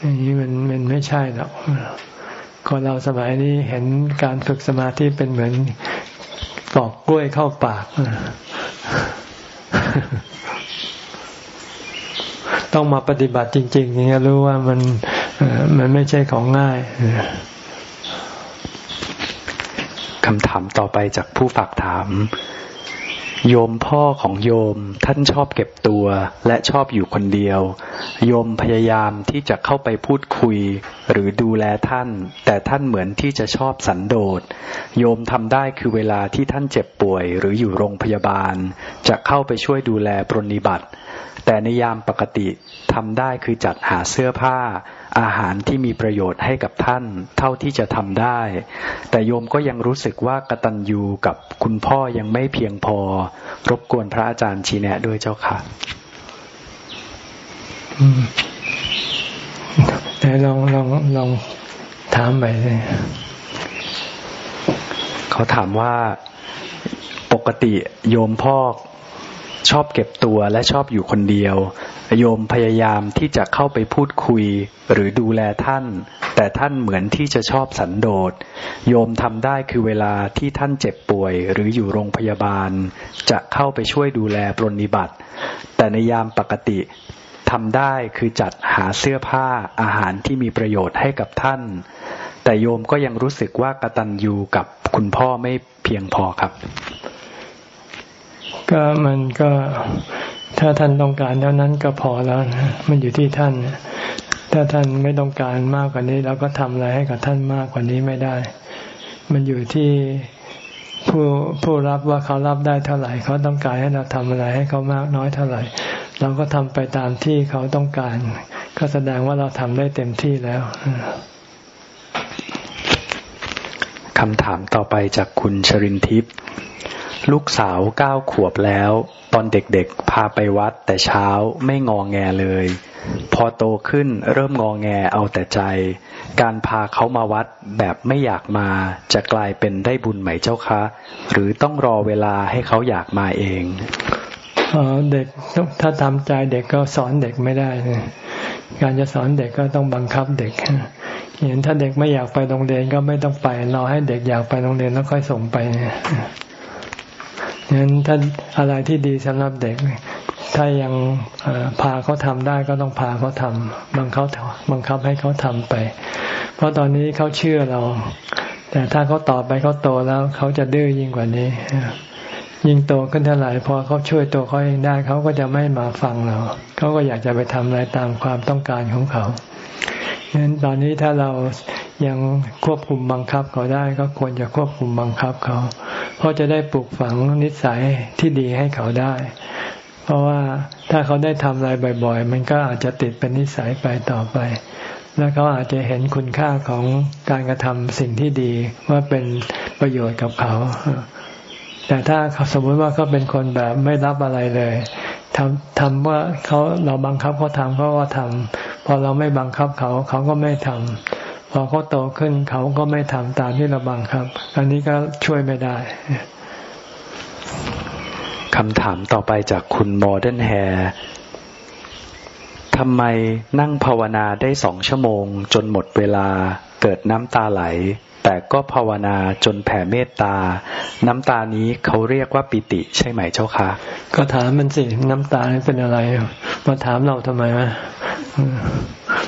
อย่างนี้มันมันไม่ใช่หรอกคนเราสมัยนี้เห็นการฝึกสมาธิเป็นเหมือนปอกกล้วยเข้าปาก ต้องมาปฏิบัติจริงๆถึงจะรู้ว่ามันมันไม่ใช่ของง่าย คำถามต่อไปจากผู้ฝากถาม โยมพ่อของโยมท่านชอบเก็บตัวและชอบอยู่คนเดียว โยมพยายามที่จะเข้าไปพูดคุย หรือดูแลท่าน แต่ท่านเหมือนที่จะชอบสันโดษ โยมทำได้คือเวลาที่ท่านเจ็บป่วย หรืออยู่โรงพยาบาล จะเข้าไปช่วยดูแลปรนิบัติ แต่ในยามปกติทำได้คือจัดหาเสื้อผ้า อาหารที่มีประโยชน์ให้กับท่านเท่าที่จะทำได้ แต่โยมก็ยังรู้สึกว่ากตัญญูกับคุณพ่อยังไม่เพียงพอ รบกวนพระอาจารย์ชี้แนะด้วยเจ้าค่ะแต่ลองลองลองถามไปเลยเขาถามว่าปกติโยมพ่อ ชอบเก็บตัวและชอบอยู่คนเดียว โยมพยายามที่จะเข้าไปพูดคุยหรือดูแลท่าน แต่ท่านเหมือนที่จะชอบสันโดษ โยมทำได้คือเวลาที่ท่านเจ็บป่วยหรืออยู่โรงพยาบาล จะเข้าไปช่วยดูแลปรนนิบัติ แต่ในยามปกติทำได้คือจัดหาเสื้อผ้าอาหารที่มีประโยชน์ให้กับท่าน แต่โยมก็ยังรู้สึกว่ากตัญญูกับคุณพ่อไม่เพียงพอครับ ก็มันก็ถ้าท่านต้องการเท่านั้นก็พอแล้วนะมันอยู่ที่ท่าน ถ้าท่านไม่ต้องการมากกว่านี้เราก็ทำอะไรให้กับท่านมากกว่านี้ไม่ได้ มันอยู่ที่ผู้ผู้รับว่าเขารับได้เท่าไหร่ เขาต้องการให้เราทำอะไรให้เขามากน้อยเท่าไหร่ เราก็ทำไปตามที่เขาต้องการ ก็แสดงว่าเราทำได้เต็มที่แล้วคำถามต่อไปจากคุณชรินทิพย์ ลูกสาวเก้าขวบแล้ว ตอนเด็กๆพาไปวัดแต่เช้าไม่งองแงเลย พอโตขึ้นเริ่มงองแงเอาแต่ใจ การพาเขามาวัดแบบไม่อยากมา จะกลายเป็นได้บุญไหมเจ้าคะ หรือต้องรอเวลาให้เขาอยากมาเองเด็กถ้าทำใจเด็กก็สอนเด็กไม่ได้การจะสอนเด็กก็ต้องบังคับเด็กเห็นถ้าเด็กไม่อยากไปโรงเรียนก็ไม่ต้องไปรอให้เด็กอยากไปโรงเรียนแล้วค่อยส่งไป งั้นถ้าอะไรที่ดีสำหรับเด็ก ถ้ายังพาเขาทำได้ก็ต้องพาเขาทำบังเขาบังคับให้เขาทำไป เพราะตอนนี้เขาเชื่อเรา แต่ถ้าเขาต่อไปเขาโตแล้วเขาจะดื้อยิ่งกว่านี้ยิ่งโตขึ้นเท่าไหร่พอเขาช่วยตัวเขาเองได้เขาก็จะไม่มาฟังเรา เขาก็อยากจะไปทำอะไรตามความต้องการของเขาฉะนั้นตอนนี้ถ้าเรา ยังควบคุมบังคับเขาได้ก็ควรจะควบคุมบังคับเขา เพราะจะได้ปลูกฝังนิสัยที่ดีให้เขาได้ เพราะว่าถ้าเขาได้ทำอะไรบ่อย ๆ มันก็อาจจะติดเป็นนิสัยไปต่อไป แล้วเขาอาจจะเห็นคุณค่าของการกระทำสิ่งที่ดีว่าเป็นประโยชน์กับเขา แต่ถ้าสมมติว่าเขาเป็นคนแบบไม่รับอะไรเลยทำทำว่าเขาเราบังคับเขาทำเขาก็ทำพอเราไม่บังคับเขาเขาก็ไม่ทำ พอเขาโตขึ้นเขาก็ไม่ทำตามที่เราบังคับ อันนี้ก็ช่วยไม่ได้คำถามต่อไปจากคุณโมเดิร์นแฮร์ทำไมนั่งภาวนาได้สองชั่วโมง จนหมดเวลาเกิดน้ำตาไหล แต่ก็ภาวนาจนแผ่เมตตา น้ำตานี้เขาเรียกว่าปิติใช่ไหมเจ้าคะ ก็ถามมันสิ น้ำตาเป็นอะไรมาถามเราทำไมวะ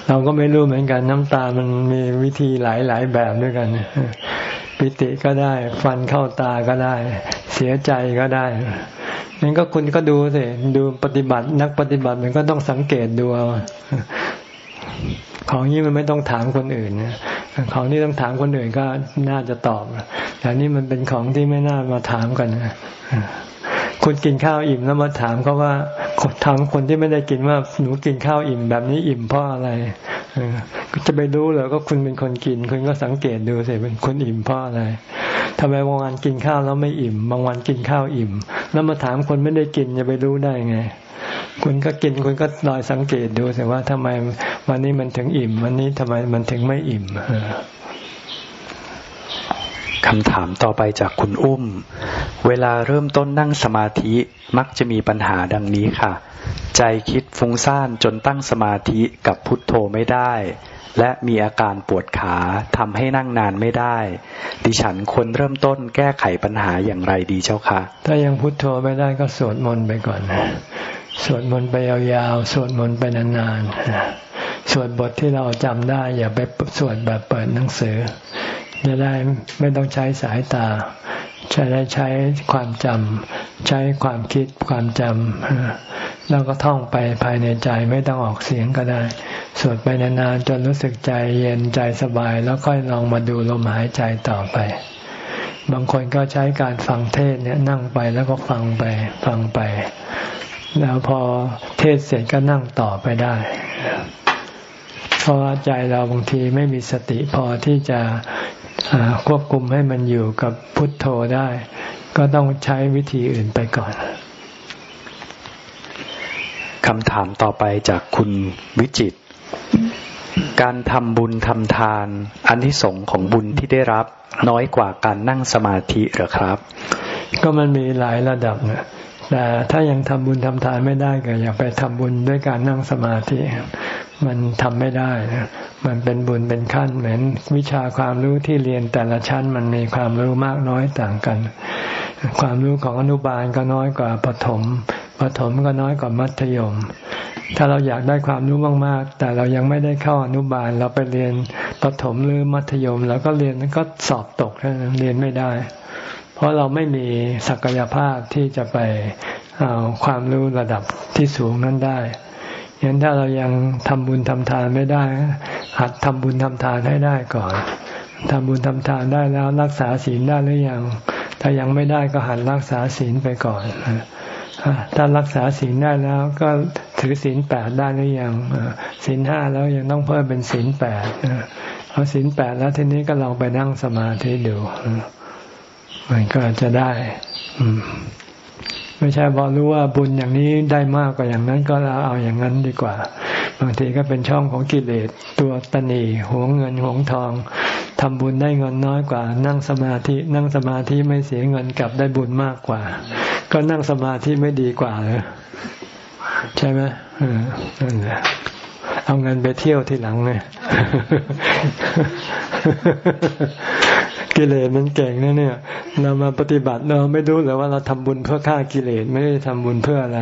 เราก็ไม่รู้เหมือนกัน น้ำตามันมีวิธีหลายหลายแบบด้วยกันปิติก็ได้ ฟันเข้าตาก็ได้ เสียใจก็ได้นั่นก็คุณก็ดูสิดูปฏิบัตินักปฏิบัติมันก็ต้องสังเกตดูเอา ของนี้มันไม่ต้องถามคนอื่นนะของที่ต้องถามคนอื่นก็น่าจะตอบแต่นี่มันเป็นของที่ไม่น่ามาถามกันนะคุณกินข้าวอิ่มแล้วมาถามเขาว่าถามคนที่ไม่ได้กินว่าหนูกินข้าวอิ่มแบบนี้อิ่มเพราะอะไรจะไปรู้เหรอก็คุณเป็นคนกิน คุณก็สังเกตดูสิเป็นคนอิ่มเพราะอะไรทำไมบางวันกินข้าวแล้วไม่อิ่ม บางวันกินข้าวอิ่ม แล้วมาถามคนไม่ได้กินจะไปรู้ได้ไง คุณก็กินคุณก็ลอยสังเกตดูสิว่าทำไมวันนี้มันถึงอิ่ม วันนี้ทำไมมันถึงไม่อิ่มคำถามต่อไปจากคุณอุ้ม เวลาเริ่มต้นนั่งสมาธิมักจะมีปัญหาดังนี้ค่ะ ใจคิดฟุ้งซ่านจนตั้งสมาธิกับพุทโธไม่ได้ และมีอาการปวดขาทำให้นั่งนานไม่ได้ ดิฉันควรเริ่มต้นแก้ไขปัญหาอย่างไรดีเจ้าคะ ถ้ายังพุทโธไม่ได้ก็สวดมนต์ไปก่อน สวดมนต์ไปยาวๆ สวดมนต์ไปนานๆ สวดบทที่เราจำได้ อย่าไปสวดแบบเปิดหนังสือ จะได้ไม่ต้องใช้สายตาจะได้ใช้ความจำใช้ความคิดความจำแล้วก็ท่องไปภายในใจไม่ต้องออกเสียงก็ได้ สวดไปนานๆ จนรู้สึกใจเย็นใจสบาย แล้วค่อยลองมาดูลมหายใจต่อไป บางคนก็ใช้การฟังเทศเนี่ยนั่งไปแล้วก็ฟังไปฟังไป แล้วพอเทศเสร็จก็นั่งต่อไปได้เพราะว่าใจเราบางทีไม่มีสติพอที่จะควบคุมให้มันอยู่กับพุทโธได้ ก็ต้องใช้วิธีอื่นไปก่อนคำถามต่อไปจากคุณวิจิต การทำบุญทำทานอันที่สงของบุญที่ได้รับน้อยกว่าการนั่งสมาธิหรือครับ ก็มันมีหลายระดับนะ แต่ถ้ายังทำบุญทำทานไม่ได้ก็อย่าไปทำบุญด้วยการนั่งสมาธิ มันทำไม่ได้นะมันเป็นบุญเป็นขั้น เหมือนวิชาความรู้ที่เรียนแต่ละชั้นมันมีความรู้มากน้อยต่างกัน ความรู้ของอนุบาลก็น้อยกว่าปฐมปฐมก็น้อยกว่ามัธยม ถ้าเราอยากได้ความรู้มากๆ แต่เรายังไม่ได้เข้าอนุบาล เราไปเรียนปฐมหรือมัธยม แล้วก็เรียนก็สอบตกแค่นั้นเรียนไม่ได้ เพราะเราไม่มีศักยภาพที่จะไปเอาความรู้ระดับที่สูงนั้นได้ยันถ้าเรายังทำบุญทำทานไม่ได้ หัดทำบุญทำทานให้ได้ก่อนทำบุญทำทานได้แล้วรักษาศีลได้หรือยัง ถ้ายังไม่ได้ก็หัดรักษาศีลไปก่อน ถ้ารักษาศีลได้แล้วก็ถือศีลแปดได้หรือยังศีลห้าแล้วยังต้องเพิ่มเป็นศีลแปดพอศีลแปดแล้วทีนี้ก็ลองไปนั่งสมาธิดู มันก็จะได้ อืมไม่ใช่พอรู้ว่าบุญอย่างนี้ได้มากกว่าอย่างนั้นก็เราเอาอย่างนั้นดีกว่า บางทีก็เป็นช่องของกิเลสตัวตนีหวงเงินหวงทองทำบุญได้เงินน้อยกว่า นั่งสมาธิ นั่งสมาธิไม่เสียเงินกลับได้บุญมากกว่า ก็นั่งสมาธิไม่ดีกว่าเลยใช่ไหมเออนั่นแหละเอาเงินไปเที่ยวทีหลังเลย กิเลสมันเก่งนะเนี่ย เรามาปฏิบัติเราไม่รู้เลยว่าเราทำบุญเพื่อฆ่ากิเลสไม่ได้ทำบุญเพื่ออะไร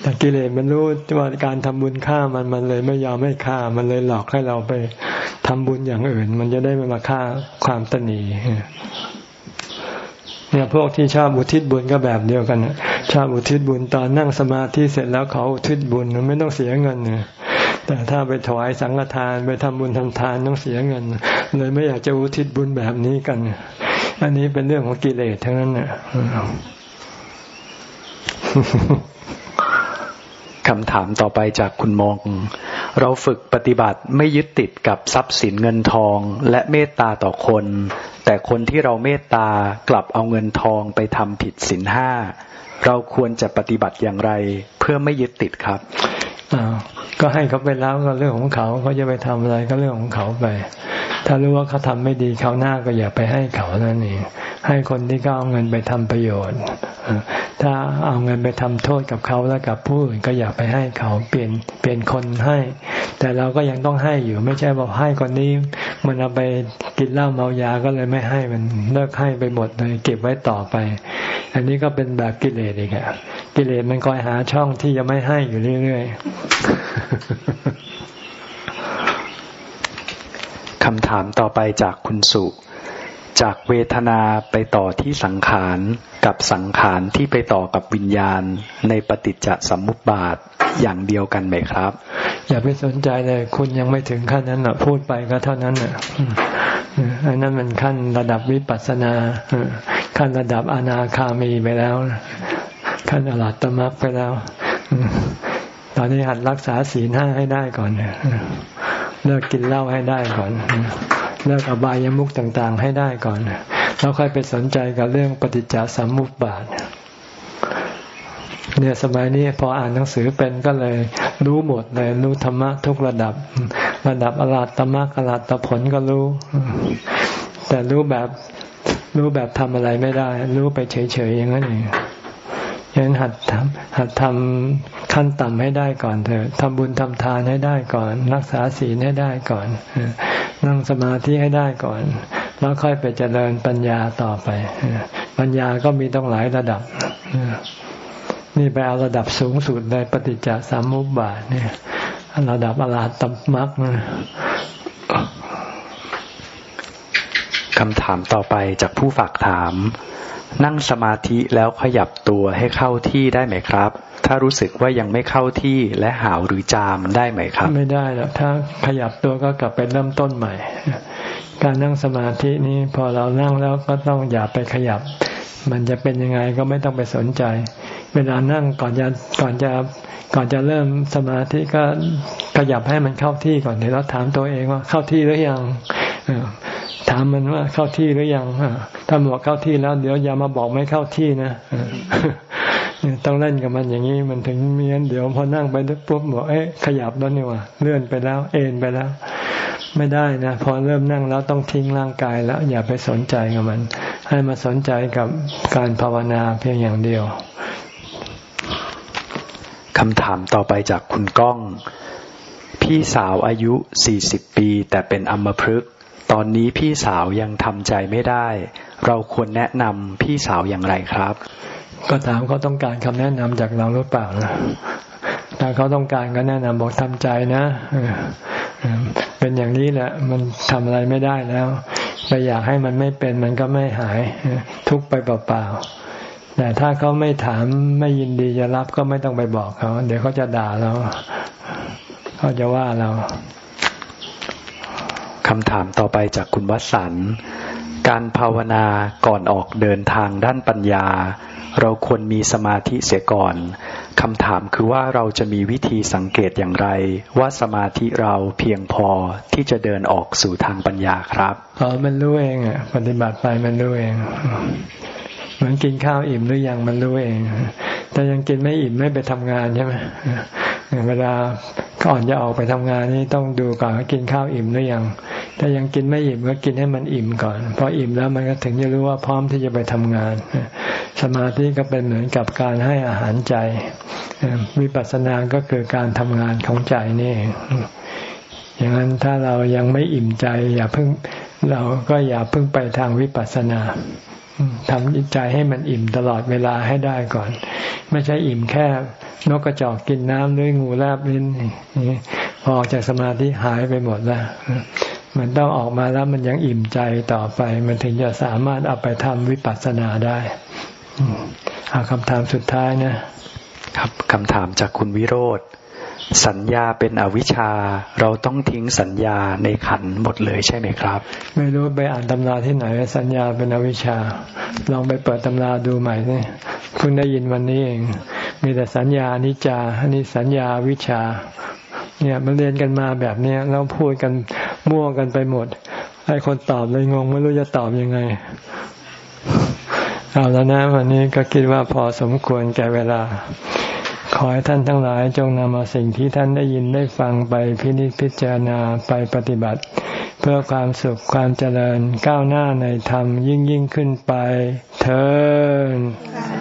แต่กิเลสมันรู้ว่าการทำบุญฆ่ามันมันเลยไม่ยอมให้ฆ่ามันเลยหลอกให้เราไปทำบุญอย่างอื่น มันจะได้ไม่มาฆ่าความตนีเนี่ยพวกที่ชอบอุทิศบุญก็แบบเดียวกันชอบอุทิศบุญตอนนั่งสมาธิเสร็จแล้วเขาอุทิศบุญไม่ต้องเสียเงินเนี่ย แต่ถ้าไปถวายสังฆทานไปทำบุญทำทานต้องเสียเงิน เลยไม่อยากจะอุทิศบุญแบบนี้กัน อันนี้เป็นเรื่องของกิเลสทั้งนั้นเนี่ยคำถามต่อไปจากคุณมอง เราฝึกปฏิบัติไม่ยึดติดกับทรัพย์สินเงินทองและเมตตาต่อคน แต่คนที่เราเมตตากลับเอาเงินทองไปทำผิดสินห้า เราควรจะปฏิบัติอย่างไร เพื่อไม่ยึดติดครับ ก็ให้เขาไปแล้วก็เรื่องของเขาเขาจะไปทำอะไรก็เรื่องของเขาไป ถ้ารู้ว่าเขาทำไม่ดีเขาหน้าก็อย่าไปให้เขานั่นเองให้คนที่เขาเอาเงินไปทำประโยชน์ ถ้าเอาเงินไปทำโทษกับเขาแล้วกับผู้อื่นก็อย่าไปให้เขาเปลี่ยนเปลี่ยนคนให้ แต่เราก็ยังต้องให้อยู่ ไม่ใช่บอกให้คนนี้ มันเอาไปกินเหล้าเมายาก็เลยไม่ให้มันเลิกให้ไปหมดเลยเก็บไว้ต่อไป อันนี้ก็เป็นแบบกิเลสอีกอะกิเลสมันคอยหาช่องที่จะไม่ให้อยู่เรื่อยๆคำถามต่อไปจากคุณสุ จากเวทนาไปต่อที่สังขารกับสังขารที่ไปต่อกับวิญญาณ ในปฏิจจสมุปบาทอย่างเดียวกันไหมครับ อย่าไปสนใจเลย คุณยังไม่ถึงขั้นนั้นนะพูดไปก็เท่านั้นนะอันนั้นมันขั้นระดับวิปัสสนาขั้นระดับอนาคามีไปแล้ว ขั้นอรหัตมรรคไปแล้ว ตอนนี้หัดรักษาศีลห้าให้ได้ก่อนเลิกกินเหล้าให้ได้ก่อนเลิกอบายามุกต่างๆ ให้ได้ก่อนแล้วค่อยไปสนใจกับเรื่องปฏิจจสมุปบาทเนี่ยสมัยนี้พออ่านหนังสือเป็นก็เลยรู้หมดเลยรู้ธรรมะทุกระดับ ระดับอรหัตมรรคอรหัตผลก็รู้ แต่รู้แบบรู้แบบทำอะไรไม่ได้ รู้ไปเฉยๆอย่างนั้นเอง ฉะนั้นหัดทำหัดทำขั้นต่ำให้ได้ก่อนเถอะทำบุญทำทานให้ได้ก่อน รักษาศีลให้ได้ก่อน นั่งสมาธิให้ได้ก่อน แล้วค่อยไปเจริญปัญญาต่อไป ปัญญาก็มีต้องหลายระดับ นี่ไปเอาระดับสูงสุดในปฏิจจสามุปบาทเนี่ยระดับอรหัตตมรรคคำถามต่อไปจากผู้ฝากถาม นั่งสมาธิแล้วขยับตัวให้เข้าที่ได้ไหมครับ ถ้ารู้สึกว่ายังไม่เข้าที่และหาวหรือจามได้ไหมครับ ไม่ได้หรอกถ้าขยับตัวก็กลับไปเริ่มต้นใหม่ การนั่งสมาธินี้พอเรานั่งแล้วก็ต้องอย่าไปขยับ มันจะเป็นยังไงก็ไม่ต้องไปสนใจ เวลานั่งก่อนจะก่อนจะก่อนจะเริ่มสมาธิก็ขยับให้มันเข้าที่ก่อนเดี๋ยวเราถามตัวเองว่าเข้าที่หรือยัง ถามมันว่าเข้าที่หรือยังถ้าบอกเข้าที่แล้ว เดี๋ยวอย่ามาบอกไม่เข้าที่นะต้องเล่นกับมันอย่างนี้มันถึงมีงั้นเดี๋ยวพอนั่งไปปุ๊บบอกเอ๊ะขยับแล้วนี่ว่าเลื่อนไปแล้ว เอ็นไปแล้ว ไม่ได้นะพอเริ่มนั่งแล้วต้องทิ้งร่างกายแล้ว อย่าไปสนใจกับมัน ให้มาสนใจกับการภาวนาเพียงอย่างเดียวคำถามต่อไปจากคุณก้อง พี่สาวอายุสี่สิบปี แต่เป็นอัมพฤกษ ตอนนี้พี่สาวยังทำใจไม่ได้ เราควรแนะนำพี่สาวอย่างไรครับ ก็ถามเขาต้องการคำแนะนำจากเราหรือเปล่านะถ้าเขาต้องการก็แนะนำบอกทำใจนะเป็นอย่างนี้แหละ มันทำอะไรไม่ได้แล้วไปอยากให้มันไม่เป็นมันก็ไม่หายทุกไปเปล่าๆแต่ถ้าเขาไม่ถามไม่ยินดีจะรับก็ไม่ต้องไปบอกเขา เดี๋ยวเขาจะด่าเราเขาจะว่าเรา คำถามต่อไปจากคุณวัสันการภาวนาก่อนออกเดินทางด้านปัญญา เราควรมีสมาธิเสียก่อนคำถามคือว่าเราจะมีวิธีสังเกตอย่างไร ว่าสมาธิเราเพียงพอที่จะเดินออกสู่ทางปัญญาครับอ๋อมันรู้เองอะปฏิบัติไปมันรู้เอง เหมือนกินข้าวอิ่มหรือยังมันรู้เองแต่ยังกินไม่อิ่มไม่ไปทำงานใช่ไหม เวลาก่อนจะออกไปทำงานนี่ต้องดูก่อนว่ากินข้าวอิ่มหรือยัง ถ้ายังกินไม่อิ่มก็กินให้มันอิ่มก่อน พออิ่มแล้วมันก็ถึงจะรู้ว่าพร้อมที่จะไปทำงาน สมาธิก็เป็นเหมือนกับการให้อาหารใจ วิปัสสนาก็คือการทำงานของใจนี่อย่างนั้นถ้าเรายังไม่อิ่มใจ อย่าเพิ่งเราก็อย่าเพิ่งไปทางวิปัสสนา ทำใจให้มันอิ่มตลอดเวลาให้ได้ก่อน ไม่ใช่อิ่มแค่นกกระจอกกินน้ำด้วยงูแลบลิ้นพอออกจากสมาธิหายไปหมดแล้วมันต้องออกมาแล้วมันยังอิ่มใจต่อไป มันถึงจะสามารถเอาไปทำวิปัสสนาได้อาคำถามสุดท้ายนะครับคำถามจากคุณวิโรธ สัญญาเป็นอวิชชา เราต้องทิ้งสัญญาในขันหมดเลยใช่ไหมครับ ไม่รู้ไปอ่านตำราที่ไหน สัญญาเป็นอวิชชา ลองไปเปิดตำราดูใหม่นี่เพิ่งได้ยินวันนี้เอง มีแต่สัญญานิจาอันนี้สัญญาวิชา เนี่ยมันเรียนกันมาแบบเนี้ยแล้วพูดกันมั่วกันไปหมดให้คนตอบเลยงงไม่รู้จะตอบยังไงเอาแล้วนะวันนี้ก็คิดว่าพอสมควรแก่เวลา ขอให้ท่านทั้งหลายจงนำเอาสิ่งที่ท่านได้ยินได้ฟังไปพินิจพิจารณาไปปฏิบัติ เพื่อความสุขความเจริญก้าวหน้าในธรรมยิ่งยิ่งขึ้นไปเธอ